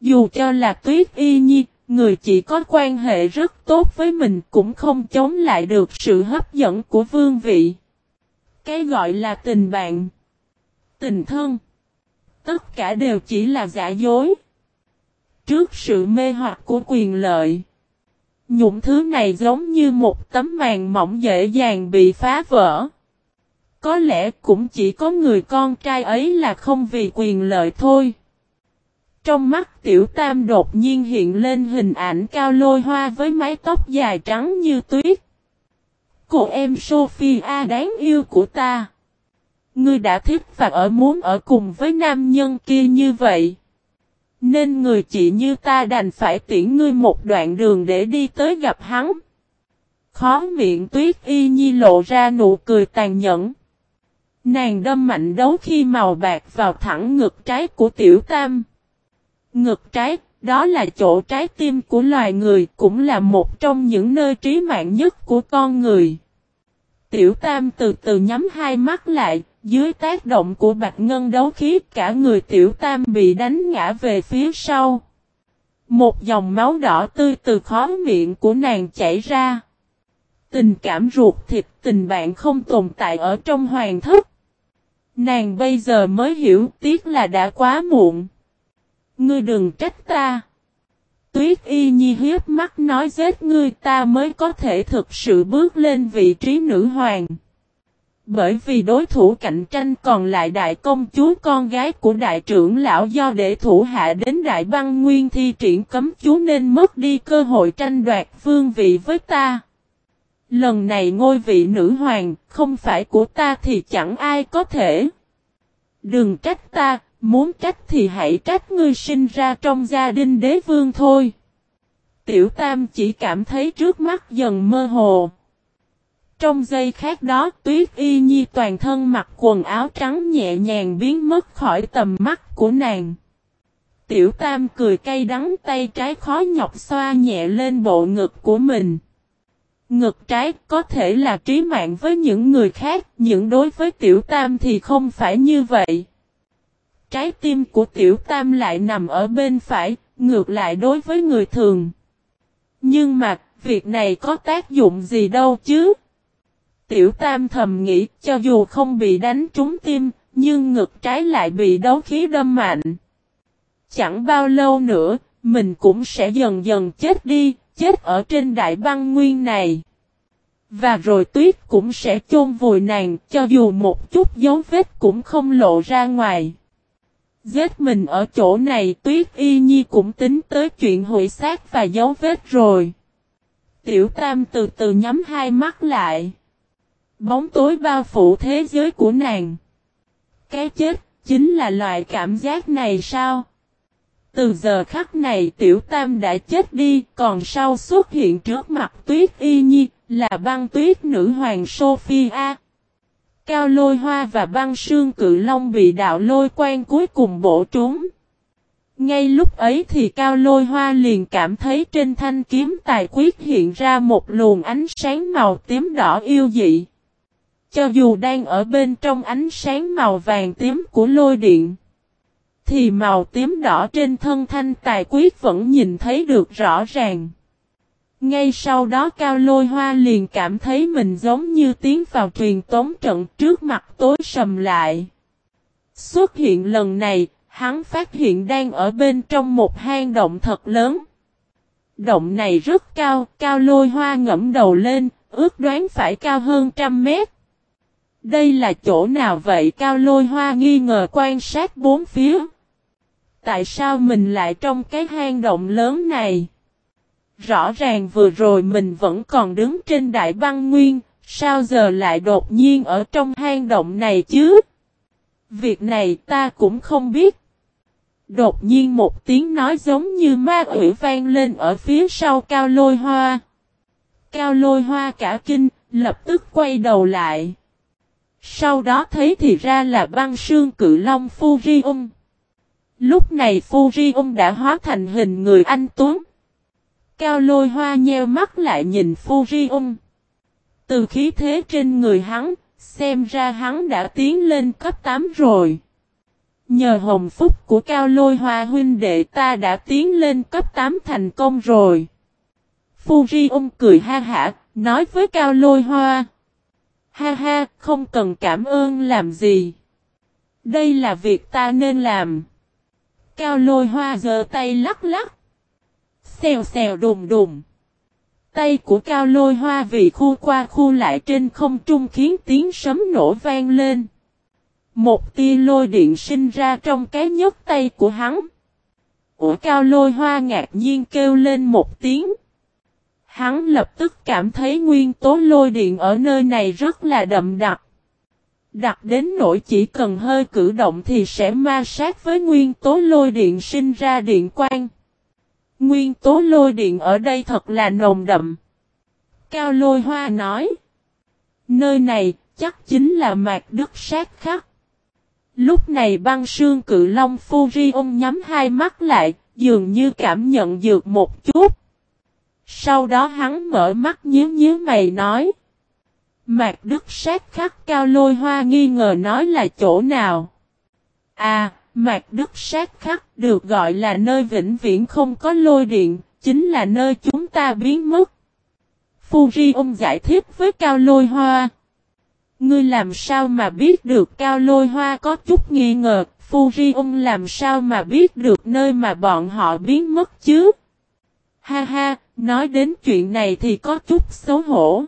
Dù cho là Tuyết Y Nhi, người chỉ có quan hệ rất tốt với mình cũng không chống lại được sự hấp dẫn của vương vị. Cái gọi là tình bạn, tình thân, tất cả đều chỉ là giả dối. Trước sự mê hoặc của quyền lợi, nhụng thứ này giống như một tấm màn mỏng dễ dàng bị phá vỡ. Có lẽ cũng chỉ có người con trai ấy là không vì quyền lợi thôi. Trong mắt tiểu tam đột nhiên hiện lên hình ảnh cao lôi hoa với mái tóc dài trắng như tuyết. Cô em Sophia đáng yêu của ta. ngươi đã thích và ở muốn ở cùng với nam nhân kia như vậy. Nên người chị như ta đành phải tiễn ngươi một đoạn đường để đi tới gặp hắn. Khó miệng tuyết y nhi lộ ra nụ cười tàn nhẫn. Nàng đâm mạnh đấu khi màu bạc vào thẳng ngực trái của tiểu tam. Ngực trái, đó là chỗ trái tim của loài người, cũng là một trong những nơi trí mạng nhất của con người. Tiểu tam từ từ nhắm hai mắt lại, dưới tác động của bạch ngân đấu khí cả người tiểu tam bị đánh ngã về phía sau. Một dòng máu đỏ tươi từ khó miệng của nàng chảy ra. Tình cảm ruột thịt tình bạn không tồn tại ở trong hoàng thất. Nàng bây giờ mới hiểu tiếc là đã quá muộn. Ngươi đừng trách ta. Tuyết y nhi hiếp mắt nói giết ngươi ta mới có thể thực sự bước lên vị trí nữ hoàng. Bởi vì đối thủ cạnh tranh còn lại đại công chúa con gái của đại trưởng lão do để thủ hạ đến đại băng nguyên thi triển cấm chú nên mất đi cơ hội tranh đoạt vương vị với ta. Lần này ngôi vị nữ hoàng không phải của ta thì chẳng ai có thể. Đừng trách ta, muốn trách thì hãy trách ngươi sinh ra trong gia đình đế vương thôi. Tiểu Tam chỉ cảm thấy trước mắt dần mơ hồ. Trong giây khác đó tuyết y nhi toàn thân mặc quần áo trắng nhẹ nhàng biến mất khỏi tầm mắt của nàng. Tiểu Tam cười cay đắng tay trái khó nhọc xoa nhẹ lên bộ ngực của mình. Ngực trái có thể là trí mạng với những người khác, nhưng đối với Tiểu Tam thì không phải như vậy. Trái tim của Tiểu Tam lại nằm ở bên phải, ngược lại đối với người thường. Nhưng mà, việc này có tác dụng gì đâu chứ? Tiểu Tam thầm nghĩ, cho dù không bị đánh trúng tim, nhưng ngực trái lại bị đấu khí đâm mạnh. Chẳng bao lâu nữa, mình cũng sẽ dần dần chết đi, chết ở trên đại băng nguyên này. Và rồi tuyết cũng sẽ chôn vùi nàng, cho dù một chút dấu vết cũng không lộ ra ngoài. Giết mình ở chỗ này tuyết y nhi cũng tính tới chuyện hủy xác và dấu vết rồi. Tiểu tam từ từ nhắm hai mắt lại. Bóng tối bao phủ thế giới của nàng. Cái chết chính là loại cảm giác này sao? Từ giờ khắc này tiểu tam đã chết đi, còn sau xuất hiện trước mặt tuyết y nhi, là băng tuyết nữ hoàng Sophia. Cao lôi hoa và băng sương cự long bị đạo lôi quan cuối cùng bổ trúng. Ngay lúc ấy thì cao lôi hoa liền cảm thấy trên thanh kiếm tài quyết hiện ra một luồng ánh sáng màu tím đỏ yêu dị. Cho dù đang ở bên trong ánh sáng màu vàng tím của lôi điện, thì màu tím đỏ trên thân thanh tài quyết vẫn nhìn thấy được rõ ràng. Ngay sau đó Cao Lôi Hoa liền cảm thấy mình giống như tiến vào truyền tống trận trước mặt tối sầm lại. Xuất hiện lần này, hắn phát hiện đang ở bên trong một hang động thật lớn. Động này rất cao, Cao Lôi Hoa ngẫm đầu lên, ước đoán phải cao hơn trăm mét. Đây là chỗ nào vậy Cao Lôi Hoa nghi ngờ quan sát bốn phía. Tại sao mình lại trong cái hang động lớn này? Rõ ràng vừa rồi mình vẫn còn đứng trên đại băng nguyên, sao giờ lại đột nhiên ở trong hang động này chứ? Việc này ta cũng không biết. Đột nhiên một tiếng nói giống như ma quỷ vang lên ở phía sau cao lôi hoa. Cao lôi hoa cả kinh, lập tức quay đầu lại. Sau đó thấy thì ra là băng sương cự long Furium. Lúc này Furium đã hóa thành hình người anh Tuấn. Cao lôi hoa nheo mắt lại nhìn Furion. Từ khí thế trên người hắn, xem ra hắn đã tiến lên cấp 8 rồi. Nhờ hồng phúc của cao lôi hoa huynh đệ ta đã tiến lên cấp 8 thành công rồi. Furion cười ha hả, nói với cao lôi hoa. Ha ha, không cần cảm ơn làm gì. Đây là việc ta nên làm. Cao lôi hoa giơ tay lắc lắc. Xèo xèo đùng đùng. Tay của cao lôi hoa vì khu qua khu lại trên không trung khiến tiếng sấm nổ vang lên. Một tia lôi điện sinh ra trong cái nhấc tay của hắn. Ủa cao lôi hoa ngạc nhiên kêu lên một tiếng. Hắn lập tức cảm thấy nguyên tố lôi điện ở nơi này rất là đậm đặc. Đặc đến nỗi chỉ cần hơi cử động thì sẽ ma sát với nguyên tố lôi điện sinh ra điện quang. Nguyên tố lôi điện ở đây thật là nồng đậm. Cao lôi hoa nói. Nơi này chắc chính là mạc đức sát khắc. Lúc này băng sương cự long Furion nhắm hai mắt lại, dường như cảm nhận dược một chút. Sau đó hắn mở mắt nhíu nhíu mày nói. Mạc Đức sát khắc cao lôi hoa nghi ngờ nói là chỗ nào. À, Mạc Đức sát khắc được gọi là nơi vĩnh viễn không có lôi điện, chính là nơi chúng ta biến mất. Fuji ông giải thích với cao lôi hoa. Ngươi làm sao mà biết được cao lôi hoa có chút nghi ngờ, Fuji ông làm sao mà biết được nơi mà bọn họ biến mất chứ? Ha ha, nói đến chuyện này thì có chút xấu hổ.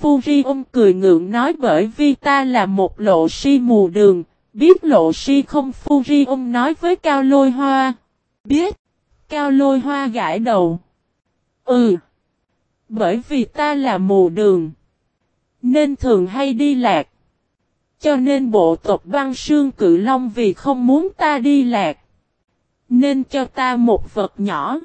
Fuji cười ngượng nói bởi vì ta là một lộ si mù đường, biết lộ si không Fuji nói với Cao Lôi Hoa. Biết. Cao Lôi Hoa gãi đầu. Ừ. Bởi vì ta là mù đường. Nên thường hay đi lạc. Cho nên bộ tộc băng sương cự long vì không muốn ta đi lạc. Nên cho ta một vật nhỏ.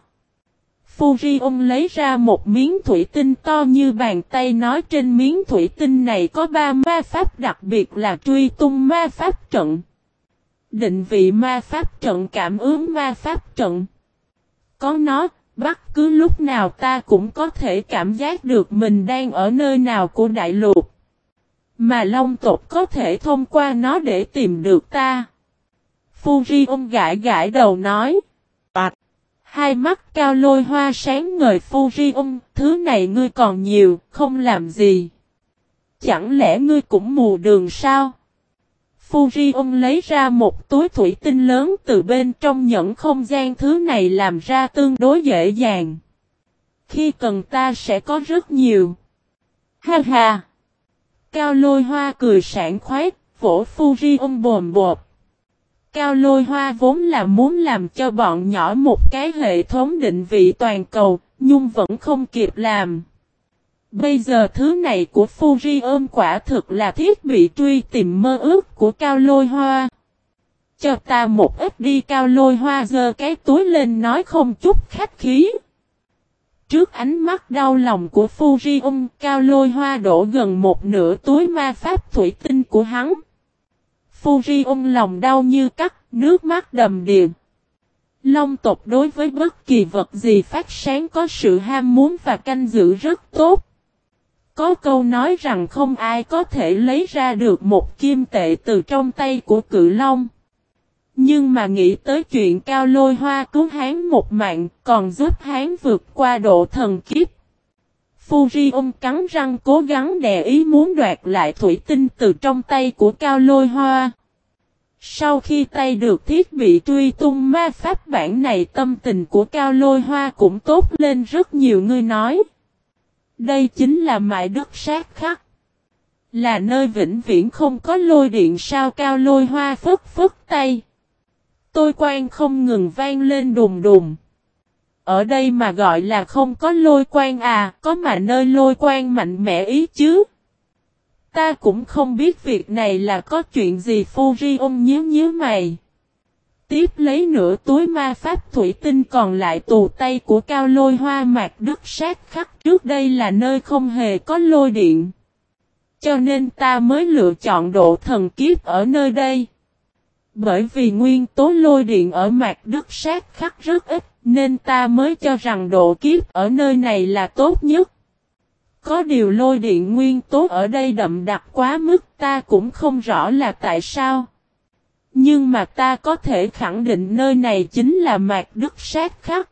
Furion lấy ra một miếng thủy tinh to như bàn tay nói trên miếng thủy tinh này có ba ma pháp đặc biệt là truy tung ma pháp trận. Định vị ma pháp trận cảm ứng ma pháp trận. Có nó, bất cứ lúc nào ta cũng có thể cảm giác được mình đang ở nơi nào của đại lục. Mà Long tộc có thể thông qua nó để tìm được ta. Furion gãi gãi đầu nói. Bạch. Hai mắt cao lôi hoa sáng ngời ung thứ này ngươi còn nhiều, không làm gì. Chẳng lẽ ngươi cũng mù đường sao? Furion lấy ra một túi thủy tinh lớn từ bên trong nhẫn không gian thứ này làm ra tương đối dễ dàng. Khi cần ta sẽ có rất nhiều. Ha ha! Cao lôi hoa cười sảng khoái, vỗ Furion bồm bột. Cao lôi hoa vốn là muốn làm cho bọn nhỏ một cái hệ thống định vị toàn cầu, nhưng vẫn không kịp làm. Bây giờ thứ này của Fuji ôm quả thực là thiết bị truy tìm mơ ước của cao lôi hoa. Cho ta một ít đi cao lôi hoa giơ cái túi lên nói không chút khách khí. Trước ánh mắt đau lòng của Fuji ôm cao lôi hoa đổ gần một nửa túi ma pháp thủy tinh của hắn. Fuji ôm lòng đau như cắt, nước mắt đầm đìa. Long tộc đối với bất kỳ vật gì phát sáng có sự ham muốn và canh giữ rất tốt. Có câu nói rằng không ai có thể lấy ra được một kim tệ từ trong tay của cự long. Nhưng mà nghĩ tới chuyện cao lôi hoa cứu hán một mạng còn giúp hán vượt qua độ thần kiếp. Furion cắn răng cố gắng đè ý muốn đoạt lại thủy tinh từ trong tay của cao lôi hoa. Sau khi tay được thiết bị truy tung ma pháp bản này, tâm tình của cao lôi hoa cũng tốt lên rất nhiều người nói. Đây chính là mại đất sát khắc. Là nơi vĩnh viễn không có lôi điện sao cao lôi hoa phất phất tay. Tôi quan không ngừng vang lên đùng đùng. Ở đây mà gọi là không có lôi quan à, có mà nơi lôi quan mạnh mẽ ý chứ. Ta cũng không biết việc này là có chuyện gì Furion nhíu nhíu mày. Tiếp lấy nửa túi ma pháp thủy tinh còn lại tù tay của cao lôi hoa mạc đức sát khắc trước đây là nơi không hề có lôi điện. Cho nên ta mới lựa chọn độ thần kiếp ở nơi đây. Bởi vì nguyên tố lôi điện ở mạc đức sát khắc rất ít nên ta mới cho rằng độ kiếp ở nơi này là tốt nhất. Có điều lôi điện nguyên tố ở đây đậm đặc quá mức ta cũng không rõ là tại sao. Nhưng mà ta có thể khẳng định nơi này chính là mạc đức sát khắc.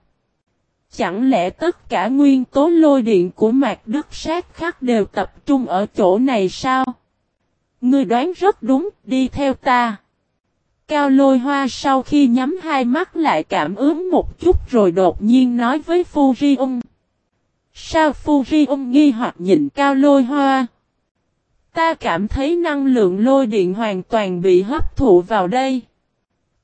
Chẳng lẽ tất cả nguyên tố lôi điện của mạc đức sát khắc đều tập trung ở chỗ này sao? Ngươi đoán rất đúng, đi theo ta. Cao lôi hoa sau khi nhắm hai mắt lại cảm ứng một chút rồi đột nhiên nói với Fuji Sao Furium nghi hoặc nhìn cao lôi hoa? Ta cảm thấy năng lượng lôi điện hoàn toàn bị hấp thụ vào đây.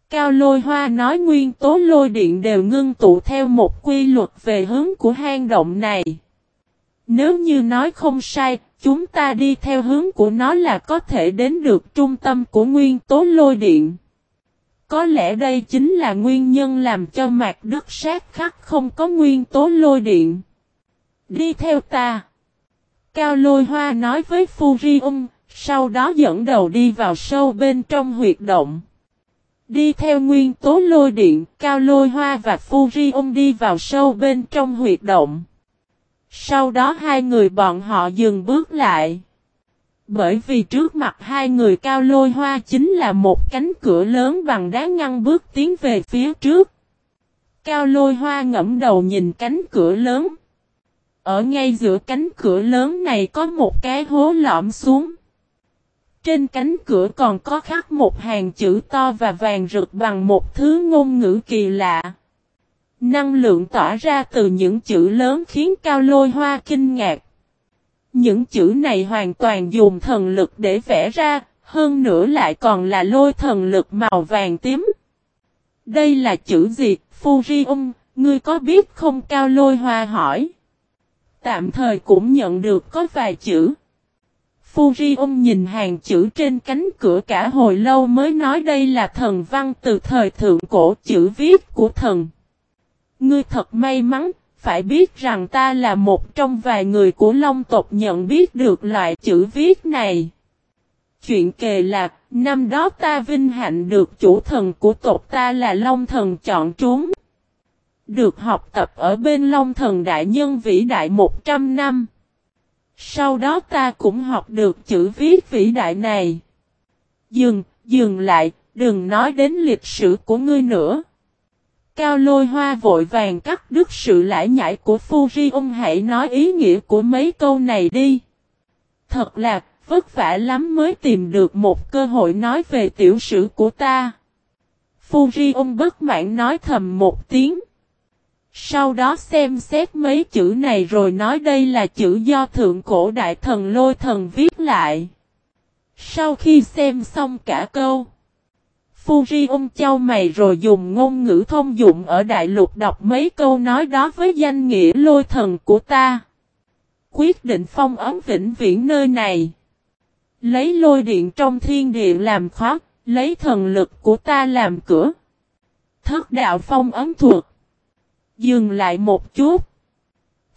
Cao lôi hoa nói nguyên tố lôi điện đều ngưng tụ theo một quy luật về hướng của hang động này. Nếu như nói không sai, chúng ta đi theo hướng của nó là có thể đến được trung tâm của nguyên tố lôi điện. Có lẽ đây chính là nguyên nhân làm cho mạc đức sát khắc không có nguyên tố lôi điện. Đi theo ta. Cao lôi hoa nói với Furion, sau đó dẫn đầu đi vào sâu bên trong huyệt động. Đi theo nguyên tố lôi điện, Cao lôi hoa và Furion đi vào sâu bên trong huyệt động. Sau đó hai người bọn họ dừng bước lại. Bởi vì trước mặt hai người cao lôi hoa chính là một cánh cửa lớn bằng đá ngăn bước tiến về phía trước. Cao lôi hoa ngẫm đầu nhìn cánh cửa lớn. Ở ngay giữa cánh cửa lớn này có một cái hố lõm xuống. Trên cánh cửa còn có khắc một hàng chữ to và vàng rực bằng một thứ ngôn ngữ kỳ lạ. Năng lượng tỏa ra từ những chữ lớn khiến Cao Lôi Hoa kinh ngạc. Những chữ này hoàn toàn dùng thần lực để vẽ ra, hơn nữa lại còn là lôi thần lực màu vàng tím. Đây là chữ gì, Furion, ngươi có biết không Cao Lôi Hoa hỏi. Tạm thời cũng nhận được có vài chữ. Furion nhìn hàng chữ trên cánh cửa cả hồi lâu mới nói đây là thần văn từ thời thượng cổ chữ viết của thần. Ngươi thật may mắn, phải biết rằng ta là một trong vài người của Long tộc nhận biết được loại chữ viết này. Chuyện kể là, năm đó ta vinh hạnh được chủ thần của tộc ta là Long thần chọn trúng. Được học tập ở bên Long thần đại nhân vĩ đại 100 năm. Sau đó ta cũng học được chữ viết vĩ đại này. Dừng, dừng lại, đừng nói đến lịch sử của ngươi nữa. Cao lôi hoa vội vàng cắt đứt sự lãi nhãi của Furion hãy nói ý nghĩa của mấy câu này đi. Thật là, vất vả lắm mới tìm được một cơ hội nói về tiểu sử của ta. Furion bất mãn nói thầm một tiếng. Sau đó xem xét mấy chữ này rồi nói đây là chữ do thượng cổ đại thần lôi thần viết lại. Sau khi xem xong cả câu. Furion trao mày rồi dùng ngôn ngữ thông dụng ở đại lục đọc mấy câu nói đó với danh nghĩa lôi thần của ta. Quyết định phong ấm vĩnh viễn nơi này. Lấy lôi điện trong thiên địa làm khóa, lấy thần lực của ta làm cửa. Thất đạo phong ấm thuộc. Dừng lại một chút.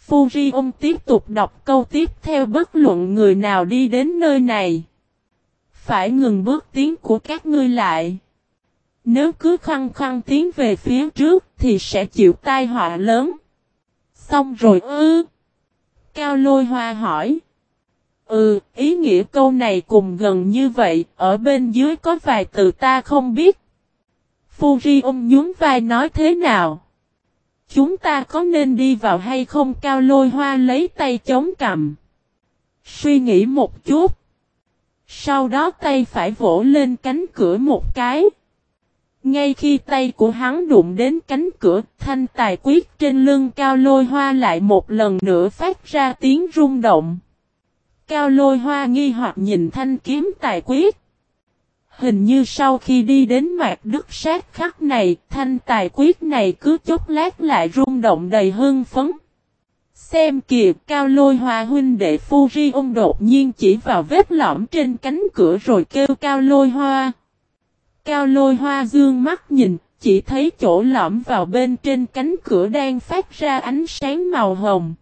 Furion tiếp tục đọc câu tiếp theo bất luận người nào đi đến nơi này. Phải ngừng bước tiến của các ngươi lại. Nếu cứ khăng khăng tiến về phía trước thì sẽ chịu tai họa lớn. Xong rồi ư. Cao lôi hoa hỏi. Ừ, ý nghĩa câu này cùng gần như vậy, ở bên dưới có vài từ ta không biết. Furion nhún vai nói thế nào? Chúng ta có nên đi vào hay không cao lôi hoa lấy tay chống cầm. Suy nghĩ một chút. Sau đó tay phải vỗ lên cánh cửa một cái. Ngay khi tay của hắn đụng đến cánh cửa, thanh tài quyết trên lưng cao lôi hoa lại một lần nữa phát ra tiếng rung động. Cao lôi hoa nghi hoặc nhìn thanh kiếm tài quyết. Hình như sau khi đi đến mạc đức sát khắc này, thanh tài quyết này cứ chốc lát lại rung động đầy hưng phấn. Xem kìa, cao lôi hoa huynh đệ phu ri ông đột nhiên chỉ vào vết lõm trên cánh cửa rồi kêu cao lôi hoa. Cao lôi hoa dương mắt nhìn, chỉ thấy chỗ lõm vào bên trên cánh cửa đang phát ra ánh sáng màu hồng.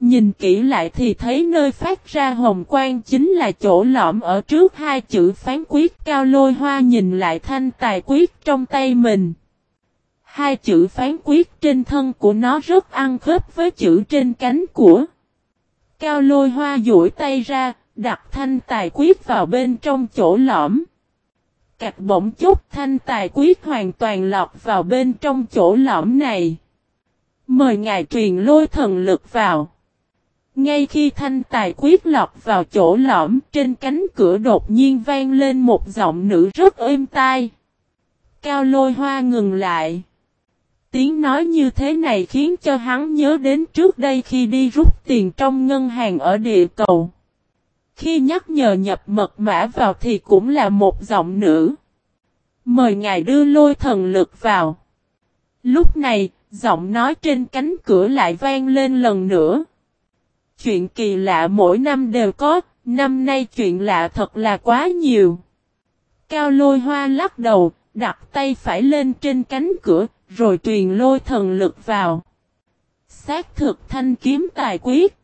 Nhìn kỹ lại thì thấy nơi phát ra hồng quang chính là chỗ lõm ở trước hai chữ phán quyết cao lôi hoa nhìn lại thanh tài quyết trong tay mình. Hai chữ phán quyết trên thân của nó rất ăn khớp với chữ trên cánh của. Cao lôi hoa duỗi tay ra, đặt thanh tài quyết vào bên trong chỗ lõm cạch bỗng chút thanh tài quyết hoàn toàn lọt vào bên trong chỗ lõm này. Mời ngài truyền lôi thần lực vào. Ngay khi thanh tài quyết lọt vào chỗ lõm, trên cánh cửa đột nhiên vang lên một giọng nữ rất êm tai. Cao lôi hoa ngừng lại. Tiếng nói như thế này khiến cho hắn nhớ đến trước đây khi đi rút tiền trong ngân hàng ở địa cầu. Khi nhắc nhở nhập mật mã vào thì cũng là một giọng nữ. Mời ngài đưa lôi thần lực vào. Lúc này, giọng nói trên cánh cửa lại vang lên lần nữa. Chuyện kỳ lạ mỗi năm đều có, năm nay chuyện lạ thật là quá nhiều. Cao lôi hoa lắc đầu, đặt tay phải lên trên cánh cửa, rồi truyền lôi thần lực vào. Xác thực thanh kiếm tài quyết.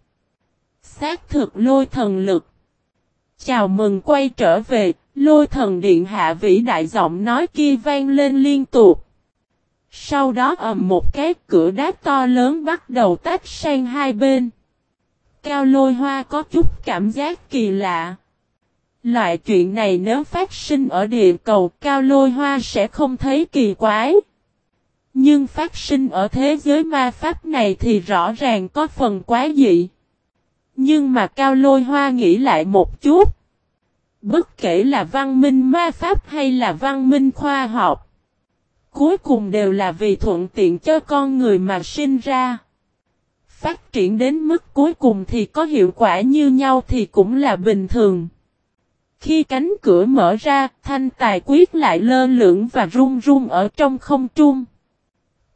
Xác thực lôi thần lực. Chào mừng quay trở về, lôi thần điện hạ vĩ đại giọng nói kia vang lên liên tục. Sau đó ầm một cái cửa đá to lớn bắt đầu tách sang hai bên. Cao lôi hoa có chút cảm giác kỳ lạ. Loại chuyện này nếu phát sinh ở địa cầu cao lôi hoa sẽ không thấy kỳ quái. Nhưng phát sinh ở thế giới ma pháp này thì rõ ràng có phần quá dị. Nhưng mà cao lôi hoa nghĩ lại một chút. Bất kể là văn minh ma pháp hay là văn minh khoa học. Cuối cùng đều là vì thuận tiện cho con người mà sinh ra. Phát triển đến mức cuối cùng thì có hiệu quả như nhau thì cũng là bình thường. Khi cánh cửa mở ra, thanh tài quyết lại lơ lửng và run run ở trong không trung.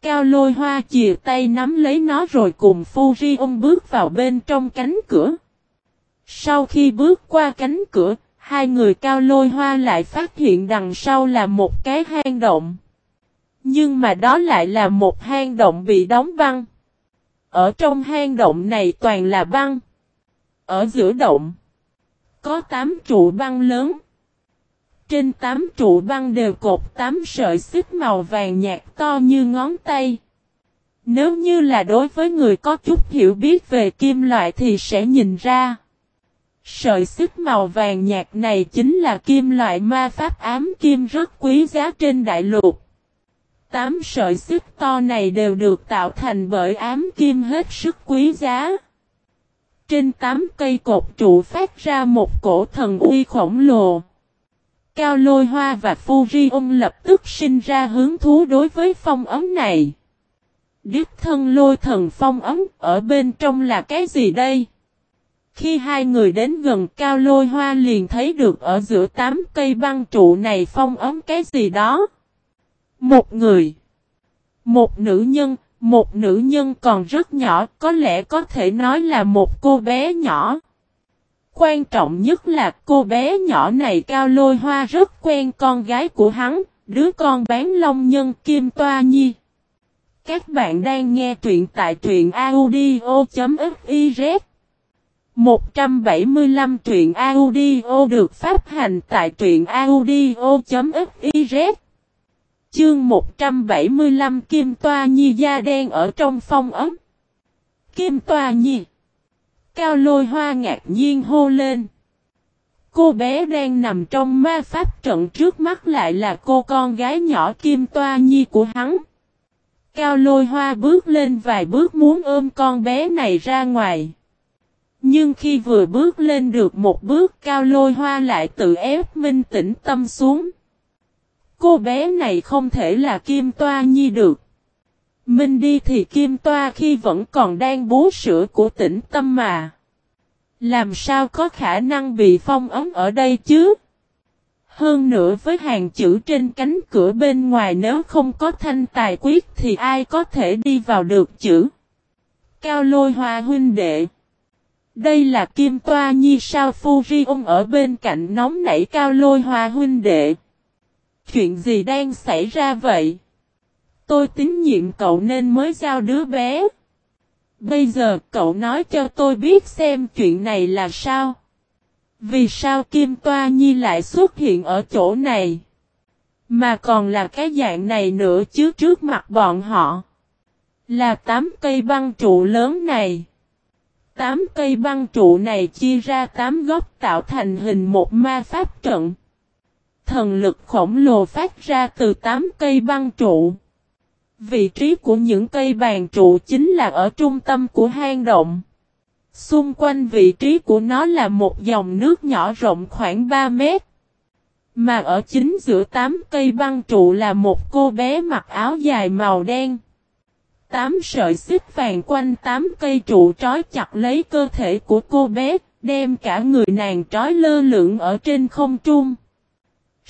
Cao lôi hoa chìa tay nắm lấy nó rồi cùng Furion bước vào bên trong cánh cửa. Sau khi bước qua cánh cửa, hai người cao lôi hoa lại phát hiện đằng sau là một cái hang động. Nhưng mà đó lại là một hang động bị đóng băng. Ở trong hang động này toàn là băng. Ở giữa động, có tám trụ băng lớn. Trên tám trụ băng đều cột tám sợi xích màu vàng nhạt to như ngón tay. Nếu như là đối với người có chút hiểu biết về kim loại thì sẽ nhìn ra. Sợi xích màu vàng nhạt này chính là kim loại ma pháp ám kim rất quý giá trên đại lục. Tám sợi xích to này đều được tạo thành bởi ám kim hết sức quý giá. Trên tám cây cột trụ phát ra một cổ thần uy khổng lồ. Cao lôi hoa và Furion lập tức sinh ra hứng thú đối với phong ấm này. Đích thân lôi thần phong ấm ở bên trong là cái gì đây? Khi hai người đến gần cao lôi hoa liền thấy được ở giữa tám cây băng trụ này phong ấm cái gì đó. Một người. Một nữ nhân, một nữ nhân còn rất nhỏ, có lẽ có thể nói là một cô bé nhỏ. Quan trọng nhất là cô bé nhỏ này cao lôi hoa rất quen con gái của hắn, đứa con bán long nhân Kim Toa Nhi. Các bạn đang nghe truyện tại truyện audio.fiz 175 truyện audio được phát hành tại truyện audio.fiz Chương 175 Kim Toa Nhi da đen ở trong phong ấm. Kim Toa Nhi. Cao lôi hoa ngạc nhiên hô lên. Cô bé đang nằm trong ma pháp trận trước mắt lại là cô con gái nhỏ Kim Toa Nhi của hắn. Cao lôi hoa bước lên vài bước muốn ôm con bé này ra ngoài. Nhưng khi vừa bước lên được một bước, cao lôi hoa lại tự ép minh tĩnh tâm xuống. Cô bé này không thể là Kim Toa Nhi được. Minh đi thì Kim Toa khi vẫn còn đang bú sữa của tỉnh tâm mà. Làm sao có khả năng bị phong ấm ở đây chứ? Hơn nữa với hàng chữ trên cánh cửa bên ngoài nếu không có thanh tài quyết thì ai có thể đi vào được chữ. Cao lôi hoa huynh đệ. Đây là Kim Toa Nhi sao Phu Ri ông ở bên cạnh nóng nảy cao lôi hoa huynh đệ. Chuyện gì đang xảy ra vậy? Tôi tín nhiệm cậu nên mới giao đứa bé. Bây giờ cậu nói cho tôi biết xem chuyện này là sao. Vì sao Kim Toa Nhi lại xuất hiện ở chỗ này? Mà còn là cái dạng này nữa chứ trước mặt bọn họ. Là tám cây băng trụ lớn này. Tám cây băng trụ này chia ra tám góc tạo thành hình một ma pháp trận. Thần lực khổng lồ phát ra từ tám cây băng trụ. Vị trí của những cây bàn trụ chính là ở trung tâm của hang động. Xung quanh vị trí của nó là một dòng nước nhỏ rộng khoảng 3 mét. Mà ở chính giữa tám cây băng trụ là một cô bé mặc áo dài màu đen. Tám sợi xích vàng quanh tám cây trụ trói chặt lấy cơ thể của cô bé, đem cả người nàng trói lơ lửng ở trên không trung.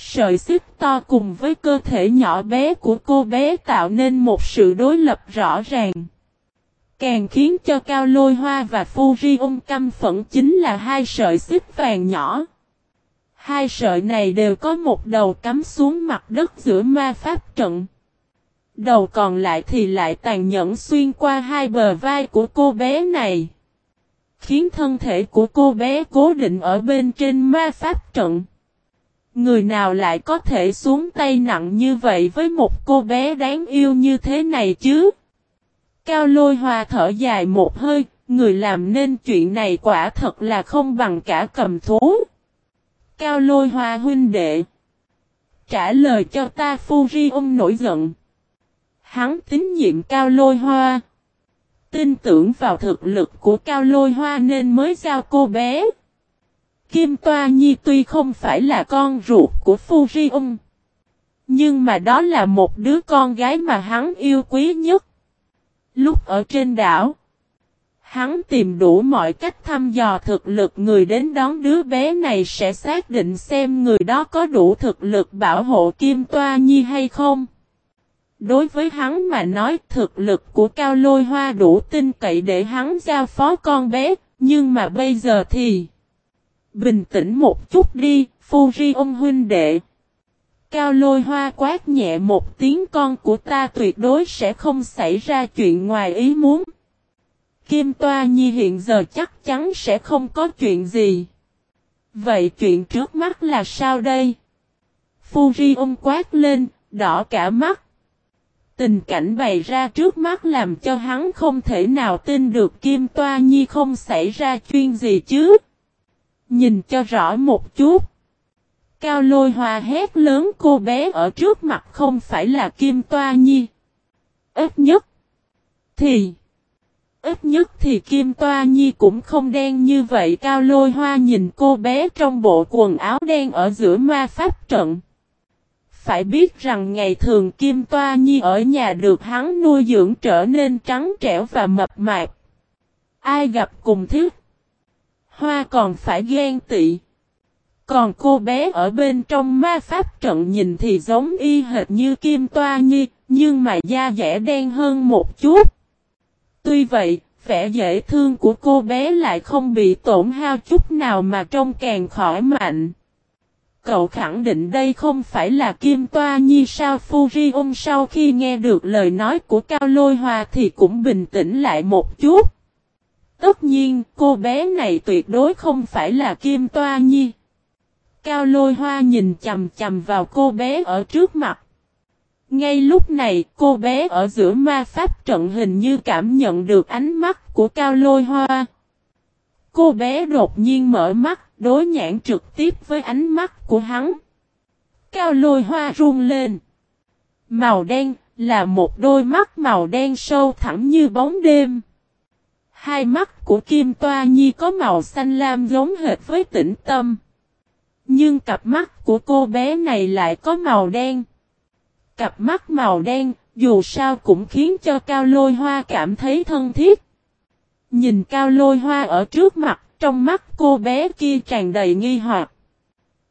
Sợi xích to cùng với cơ thể nhỏ bé của cô bé tạo nên một sự đối lập rõ ràng. Càng khiến cho Cao Lôi Hoa và Furion căm phẫn chính là hai sợi xích vàng nhỏ. Hai sợi này đều có một đầu cắm xuống mặt đất giữa ma pháp trận. Đầu còn lại thì lại tàn nhẫn xuyên qua hai bờ vai của cô bé này. Khiến thân thể của cô bé cố định ở bên trên ma pháp trận. Người nào lại có thể xuống tay nặng như vậy với một cô bé đáng yêu như thế này chứ? Cao lôi hoa thở dài một hơi, người làm nên chuyện này quả thật là không bằng cả cầm thú. Cao lôi hoa huynh đệ. Trả lời cho ta Furion nổi giận. Hắn tín nhiệm cao lôi hoa. Tin tưởng vào thực lực của cao lôi hoa nên mới giao cô bé. Kim Toa Nhi tuy không phải là con ruột của Furion. Nhưng mà đó là một đứa con gái mà hắn yêu quý nhất. Lúc ở trên đảo. Hắn tìm đủ mọi cách thăm dò thực lực người đến đón đứa bé này sẽ xác định xem người đó có đủ thực lực bảo hộ Kim Toa Nhi hay không. Đối với hắn mà nói thực lực của Cao Lôi Hoa đủ tin cậy để hắn giao phó con bé, nhưng mà bây giờ thì... Bình tĩnh một chút đi, Fuji ông huynh đệ. Cao Lôi Hoa quát nhẹ một tiếng con của ta tuyệt đối sẽ không xảy ra chuyện ngoài ý muốn. Kim Toa Nhi hiện giờ chắc chắn sẽ không có chuyện gì. Vậy chuyện trước mắt là sao đây? Fuji ông quát lên, đỏ cả mắt. Tình cảnh bày ra trước mắt làm cho hắn không thể nào tin được Kim Toa Nhi không xảy ra chuyện gì chứ. Nhìn cho rõ một chút. Cao lôi hoa hét lớn cô bé ở trước mặt không phải là Kim Toa Nhi. Ít nhất. Thì. Ít nhất thì Kim Toa Nhi cũng không đen như vậy. Cao lôi hoa nhìn cô bé trong bộ quần áo đen ở giữa ma pháp trận. Phải biết rằng ngày thường Kim Toa Nhi ở nhà được hắn nuôi dưỡng trở nên trắng trẻo và mập mạp. Ai gặp cùng thích. Hoa còn phải ghen tị. Còn cô bé ở bên trong ma pháp trận nhìn thì giống y hệt như Kim Toa Nhi, nhưng mà da dẻ đen hơn một chút. Tuy vậy, vẻ dễ thương của cô bé lại không bị tổn hao chút nào mà trông càng khỏi mạnh. Cậu khẳng định đây không phải là Kim Toa Nhi sao Furion sau khi nghe được lời nói của Cao Lôi Hoa thì cũng bình tĩnh lại một chút. Tất nhiên, cô bé này tuyệt đối không phải là Kim Toa Nhi. Cao Lôi Hoa nhìn chầm chầm vào cô bé ở trước mặt. Ngay lúc này, cô bé ở giữa ma pháp trận hình như cảm nhận được ánh mắt của Cao Lôi Hoa. Cô bé đột nhiên mở mắt, đối nhãn trực tiếp với ánh mắt của hắn. Cao lôi hoa run lên. Màu đen là một đôi mắt màu đen sâu thẳng như bóng đêm. Hai mắt của Kim Toa Nhi có màu xanh lam giống hệt với tĩnh tâm. Nhưng cặp mắt của cô bé này lại có màu đen. Cặp mắt màu đen, dù sao cũng khiến cho Cao Lôi Hoa cảm thấy thân thiết. Nhìn Cao Lôi Hoa ở trước mặt, trong mắt cô bé kia tràn đầy nghi hoặc,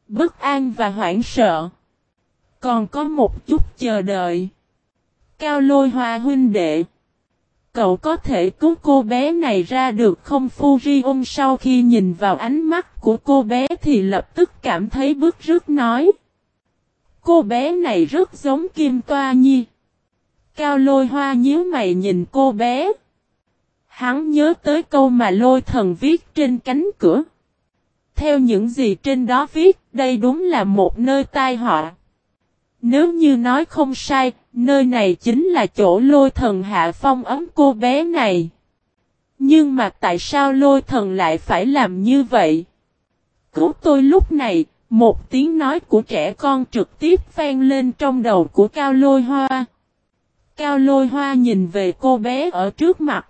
bất an và hoảng sợ. Còn có một chút chờ đợi. Cao lôi hoa huynh đệ. Cậu có thể cứu cô bé này ra được không Furion sau khi nhìn vào ánh mắt của cô bé thì lập tức cảm thấy bức rứt nói. Cô bé này rất giống Kim Toa Nhi. Cao lôi hoa nhíu mày nhìn cô bé. Hắn nhớ tới câu mà lôi thần viết trên cánh cửa. Theo những gì trên đó viết, đây đúng là một nơi tai họa. Nếu như nói không sai, nơi này chính là chỗ lôi thần hạ phong ấm cô bé này. Nhưng mà tại sao lôi thần lại phải làm như vậy? Cứu tôi lúc này, một tiếng nói của trẻ con trực tiếp vang lên trong đầu của Cao Lôi Hoa. Cao Lôi Hoa nhìn về cô bé ở trước mặt.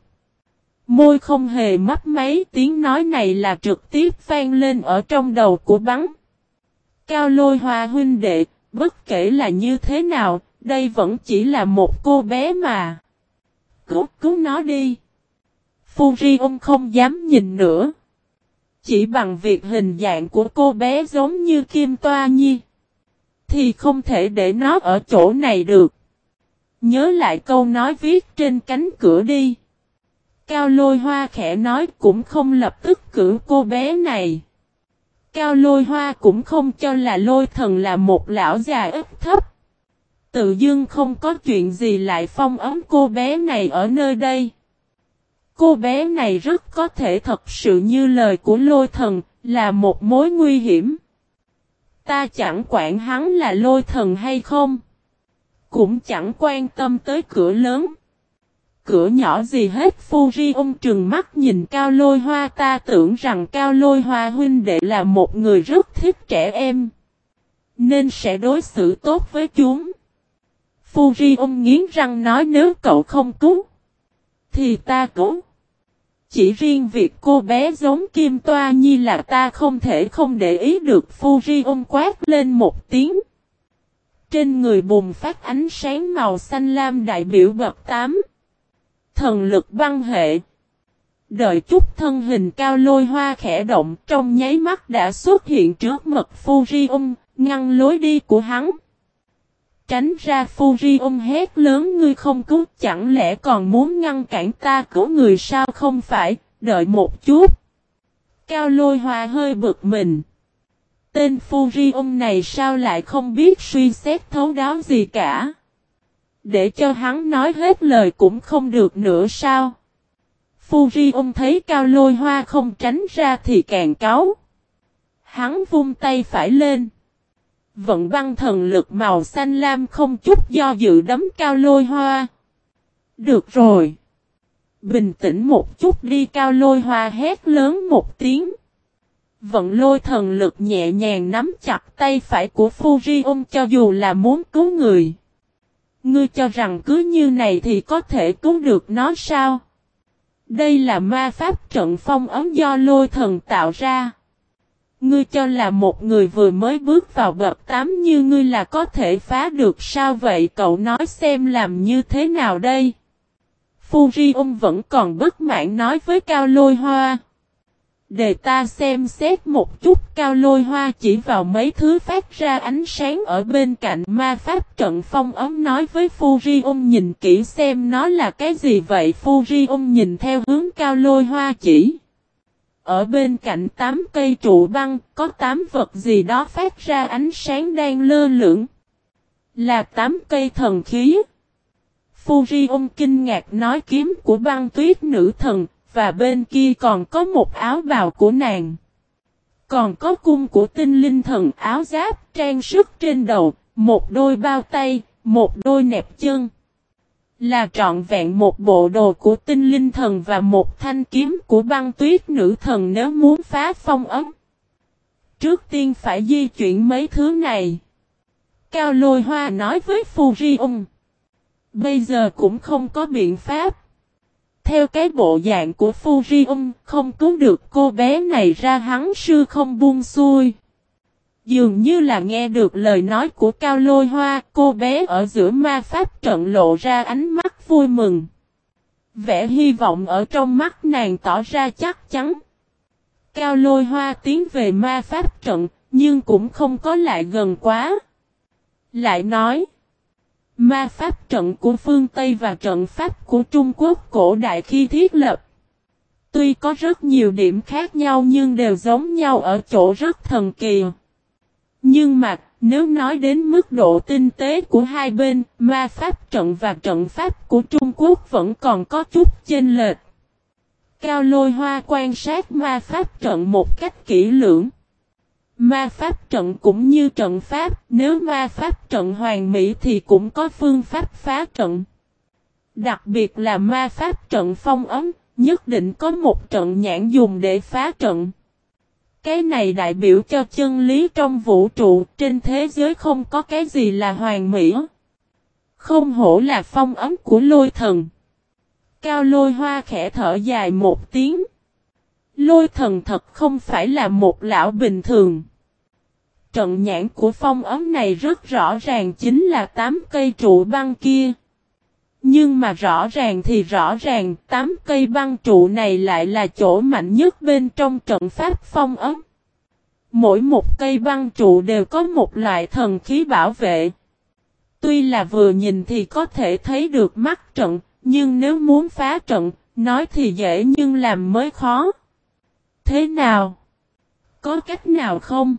Môi không hề mấp máy tiếng nói này là trực tiếp vang lên ở trong đầu của bắn. Cao lôi hoa huynh đệ, bất kể là như thế nào, đây vẫn chỉ là một cô bé mà. Cứu cứu nó đi. Furion không dám nhìn nữa. Chỉ bằng việc hình dạng của cô bé giống như Kim Toa Nhi. Thì không thể để nó ở chỗ này được. Nhớ lại câu nói viết trên cánh cửa đi. Cao lôi hoa khẽ nói cũng không lập tức cử cô bé này. Cao lôi hoa cũng không cho là lôi thần là một lão già ức thấp. Tự dưng không có chuyện gì lại phong ấm cô bé này ở nơi đây. Cô bé này rất có thể thật sự như lời của lôi thần, là một mối nguy hiểm. Ta chẳng quản hắn là lôi thần hay không. Cũng chẳng quan tâm tới cửa lớn. Cửa nhỏ gì hết Fuji ông trừng mắt nhìn cao lôi hoa ta tưởng rằng cao lôi hoa huynh đệ là một người rất thích trẻ em. Nên sẽ đối xử tốt với chúng. Fuji ông nghiến răng nói nếu cậu không cứu. Thì ta cứu. Chỉ riêng việc cô bé giống Kim Toa Nhi là ta không thể không để ý được Fuji ôm quát lên một tiếng. Trên người bùng phát ánh sáng màu xanh lam đại biểu bậc 8. Thần lực băng hệ. Đợi chút thân hình cao lôi hoa khẽ động trong nháy mắt đã xuất hiện trước mặt Fuji ngăn lối đi của hắn. Tránh ra Fuji hét lớn ngươi không cứu chẳng lẽ còn muốn ngăn cản ta cứu người sao không phải, đợi một chút. Cao lôi hoa hơi bực mình. Tên Fuji này sao lại không biết suy xét thấu đáo gì cả. Để cho hắn nói hết lời cũng không được nữa sao. Fuji thấy cao lôi hoa không tránh ra thì càng cáu. Hắn vung tay phải lên. Vận băng thần lực màu xanh lam không chút do dự đấm cao lôi hoa. Được rồi. Bình tĩnh một chút đi cao lôi hoa hét lớn một tiếng. Vận lôi thần lực nhẹ nhàng nắm chặt tay phải của Furion cho dù là muốn cứu người. Ngươi cho rằng cứ như này thì có thể cứu được nó sao? Đây là ma pháp trận phong ấm do lôi thần tạo ra. Ngươi cho là một người vừa mới bước vào bậc 8 như ngươi là có thể phá được sao vậy cậu nói xem làm như thế nào đây? Fuji vẫn còn bất mãn nói với Cao Lôi Hoa. Để ta xem xét một chút, Cao Lôi Hoa chỉ vào mấy thứ phát ra ánh sáng ở bên cạnh ma pháp trận phong ấm nói với Fuji nhìn kỹ xem nó là cái gì vậy Fuji nhìn theo hướng Cao Lôi Hoa chỉ. Ở bên cạnh tám cây trụ băng, có tám vật gì đó phát ra ánh sáng đang lơ lửng. Là tám cây thần khí. Fuji kinh ngạc nói kiếm của băng tuyết nữ thần, và bên kia còn có một áo bào của nàng. Còn có cung của tinh linh thần áo giáp trang sức trên đầu, một đôi bao tay, một đôi nẹp chân. Là trọn vẹn một bộ đồ của tinh linh thần và một thanh kiếm của băng tuyết nữ thần nếu muốn phá phong ấm. Trước tiên phải di chuyển mấy thứ này. Cao lôi hoa nói với Fujion. Bây giờ cũng không có biện pháp. Theo cái bộ dạng của Fujion không cứu được cô bé này ra hắn sư không buông xuôi. Dường như là nghe được lời nói của Cao Lôi Hoa, cô bé ở giữa ma pháp trận lộ ra ánh mắt vui mừng. Vẻ hy vọng ở trong mắt nàng tỏ ra chắc chắn. Cao Lôi Hoa tiến về ma pháp trận, nhưng cũng không có lại gần quá. Lại nói, ma pháp trận của phương Tây và trận pháp của Trung Quốc cổ đại khi thiết lập. Tuy có rất nhiều điểm khác nhau nhưng đều giống nhau ở chỗ rất thần kỳ. Nhưng mà, nếu nói đến mức độ tinh tế của hai bên, ma pháp trận và trận pháp của Trung Quốc vẫn còn có chút chênh lệch. Cao lôi hoa quan sát ma pháp trận một cách kỹ lưỡng. Ma pháp trận cũng như trận pháp, nếu ma pháp trận hoàn mỹ thì cũng có phương pháp phá trận. Đặc biệt là ma pháp trận phong ấm, nhất định có một trận nhãn dùng để phá trận. Cái này đại biểu cho chân lý trong vũ trụ, trên thế giới không có cái gì là hoàn mỹ. Không hổ là phong ấm của lôi thần. Cao lôi hoa khẽ thở dài một tiếng. Lôi thần thật không phải là một lão bình thường. Trận nhãn của phong ấm này rất rõ ràng chính là tám cây trụ băng kia. Nhưng mà rõ ràng thì rõ ràng, tám cây băng trụ này lại là chỗ mạnh nhất bên trong trận pháp phong ấm. Mỗi một cây băng trụ đều có một loại thần khí bảo vệ. Tuy là vừa nhìn thì có thể thấy được mắt trận, nhưng nếu muốn phá trận, Nói thì dễ nhưng làm mới khó. Thế nào? Có cách nào không?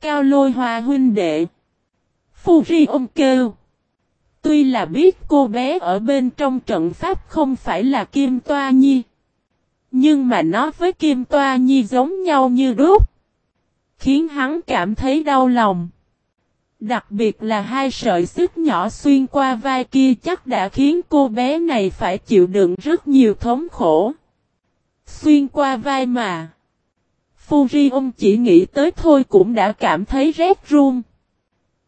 Cao lôi hoa huynh đệ. Phu ri ông kêu. Tuy là biết cô bé ở bên trong trận pháp không phải là Kim Toa Nhi. Nhưng mà nó với Kim Toa Nhi giống nhau như đúc. Khiến hắn cảm thấy đau lòng. Đặc biệt là hai sợi xích nhỏ xuyên qua vai kia chắc đã khiến cô bé này phải chịu đựng rất nhiều thống khổ. Xuyên qua vai mà. Furion chỉ nghĩ tới thôi cũng đã cảm thấy rét run.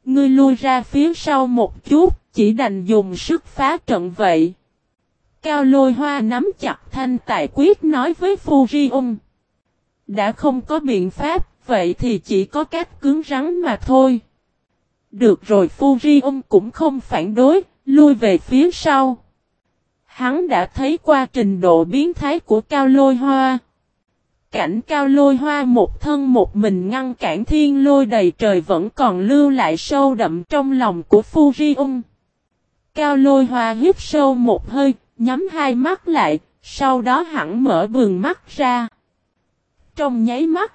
Ngươi lui ra phía sau một chút, chỉ đành dùng sức phá trận vậy. Cao lôi hoa nắm chặt thanh tài quyết nói với Furion. Đã không có biện pháp, vậy thì chỉ có cách cứng rắn mà thôi. Được rồi Furion cũng không phản đối, lui về phía sau. Hắn đã thấy qua trình độ biến thái của cao lôi hoa. Cảnh cao lôi hoa một thân một mình ngăn cản thiên lôi đầy trời vẫn còn lưu lại sâu đậm trong lòng của Furion. Cao lôi hoa hít sâu một hơi, nhắm hai mắt lại, sau đó hẳn mở bừng mắt ra. Trong nháy mắt,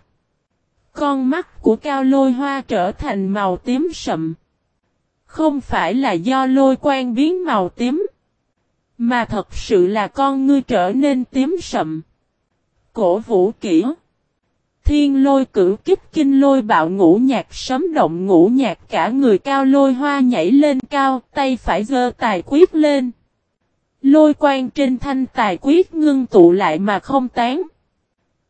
con mắt của cao lôi hoa trở thành màu tím sậm. Không phải là do lôi quang biến màu tím, mà thật sự là con ngươi trở nên tím sậm. Cổ vũ kỹ Thiên lôi cử kích kinh lôi bạo ngũ nhạc sấm động ngũ nhạc cả người cao lôi hoa nhảy lên cao, tay phải giơ tài quyết lên. Lôi quang trên thanh tài quyết ngưng tụ lại mà không tán.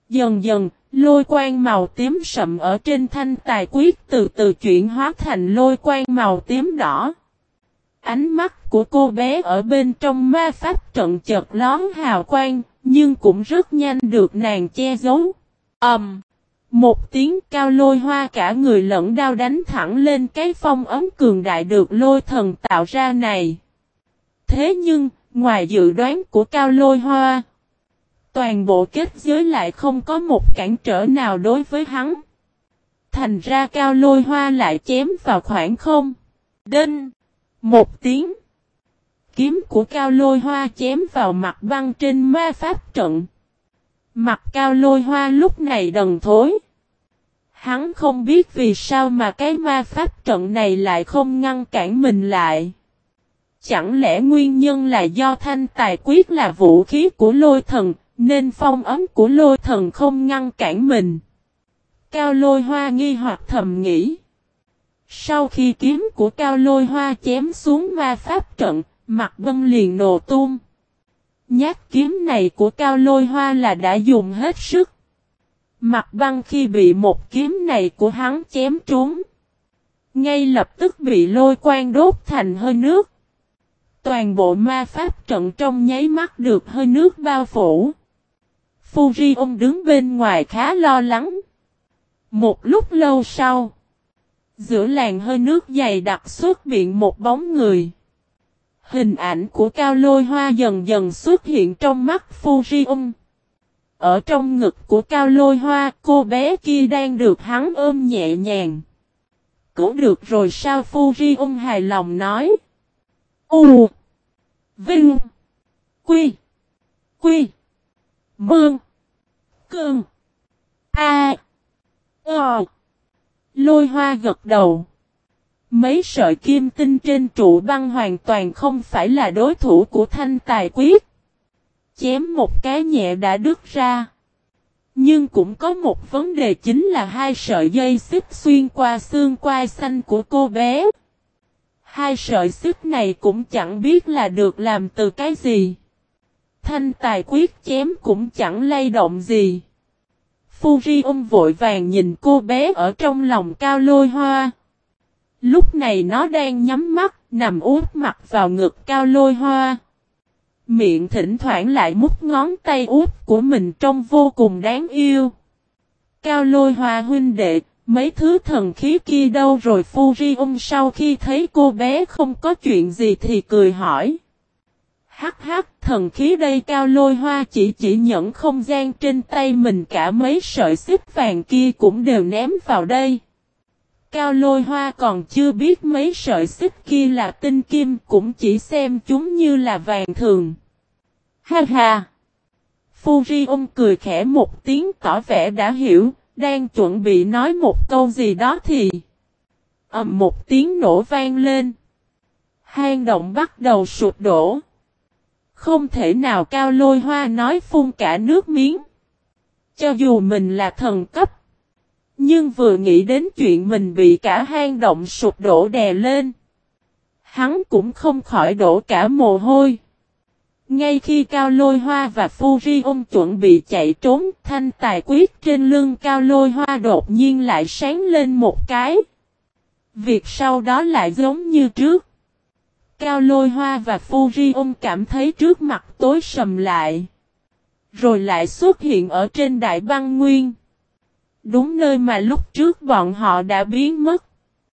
Dần dần, lôi quang màu tím sậm ở trên thanh tài quyết từ từ chuyển hóa thành lôi quang màu tím đỏ. Ánh mắt của cô bé ở bên trong ma pháp trận chợt lón hào quang, nhưng cũng rất nhanh được nàng che giấu. ầm, um, một tiếng cao lôi hoa cả người lẫn đao đánh thẳng lên cái phong ấm cường đại được lôi thần tạo ra này. Thế nhưng, ngoài dự đoán của cao lôi hoa, toàn bộ kết giới lại không có một cản trở nào đối với hắn. Thành ra cao lôi hoa lại chém vào khoảng không. Đinh! Một tiếng. Kiếm của cao lôi hoa chém vào mặt băng trên ma pháp trận. Mặt cao lôi hoa lúc này đần thối. Hắn không biết vì sao mà cái ma pháp trận này lại không ngăn cản mình lại. Chẳng lẽ nguyên nhân là do thanh tài quyết là vũ khí của lôi thần, nên phong ấm của lôi thần không ngăn cản mình. Cao lôi hoa nghi hoặc thầm nghĩ. Sau khi kiếm của cao lôi hoa chém xuống ma pháp trận, mặt bân liền nổ tung. Nhát kiếm này của cao lôi hoa là đã dùng hết sức. Mặt băng khi bị một kiếm này của hắn chém trúng. Ngay lập tức bị lôi quang đốt thành hơi nước. Toàn bộ ma pháp trận trong nháy mắt được hơi nước bao phủ. Fuji ông đứng bên ngoài khá lo lắng. Một lúc lâu sau. Giữa làn hơi nước dày đặc xuất hiện một bóng người. Hình ảnh của cao lôi hoa dần dần xuất hiện trong mắt Furion. Ở trong ngực của cao lôi hoa, cô bé kia đang được hắn ôm nhẹ nhàng. Cũng được rồi sao Furion hài lòng nói. U Vinh Quy Quy Mương Cương A Ờ Lôi hoa gật đầu. Mấy sợi kim tinh trên trụ băng hoàn toàn không phải là đối thủ của thanh tài quyết. Chém một cái nhẹ đã đứt ra. Nhưng cũng có một vấn đề chính là hai sợi dây xích xuyên qua xương quai xanh của cô bé. Hai sợi xích này cũng chẳng biết là được làm từ cái gì. Thanh tài quyết chém cũng chẳng lay động gì. Furion vội vàng nhìn cô bé ở trong lòng cao lôi hoa. Lúc này nó đang nhắm mắt, nằm úp mặt vào ngực cao lôi hoa. Miệng thỉnh thoảng lại mút ngón tay út của mình trông vô cùng đáng yêu. Cao lôi hoa huynh đệ, mấy thứ thần khí kia đâu rồi Furion sau khi thấy cô bé không có chuyện gì thì cười hỏi. Hắc hắc, thần khí đây cao lôi hoa chỉ chỉ nhẫn không gian trên tay mình cả mấy sợi xích vàng kia cũng đều ném vào đây. Cao lôi hoa còn chưa biết mấy sợi xích kia là tinh kim cũng chỉ xem chúng như là vàng thường. Ha ha! Furion cười khẽ một tiếng tỏ vẻ đã hiểu, đang chuẩn bị nói một câu gì đó thì... ầm một tiếng nổ vang lên. Hang động bắt đầu sụp đổ. Không thể nào cao lôi hoa nói phun cả nước miếng. Cho dù mình là thần cấp. Nhưng vừa nghĩ đến chuyện mình bị cả hang động sụp đổ đè lên. Hắn cũng không khỏi đổ cả mồ hôi. Ngay khi Cao Lôi Hoa và Furion chuẩn bị chạy trốn, thanh tài quyết trên lưng Cao Lôi Hoa đột nhiên lại sáng lên một cái. Việc sau đó lại giống như trước. Cao Lôi Hoa và Furion cảm thấy trước mặt tối sầm lại. Rồi lại xuất hiện ở trên đại băng nguyên. Đúng nơi mà lúc trước bọn họ đã biến mất.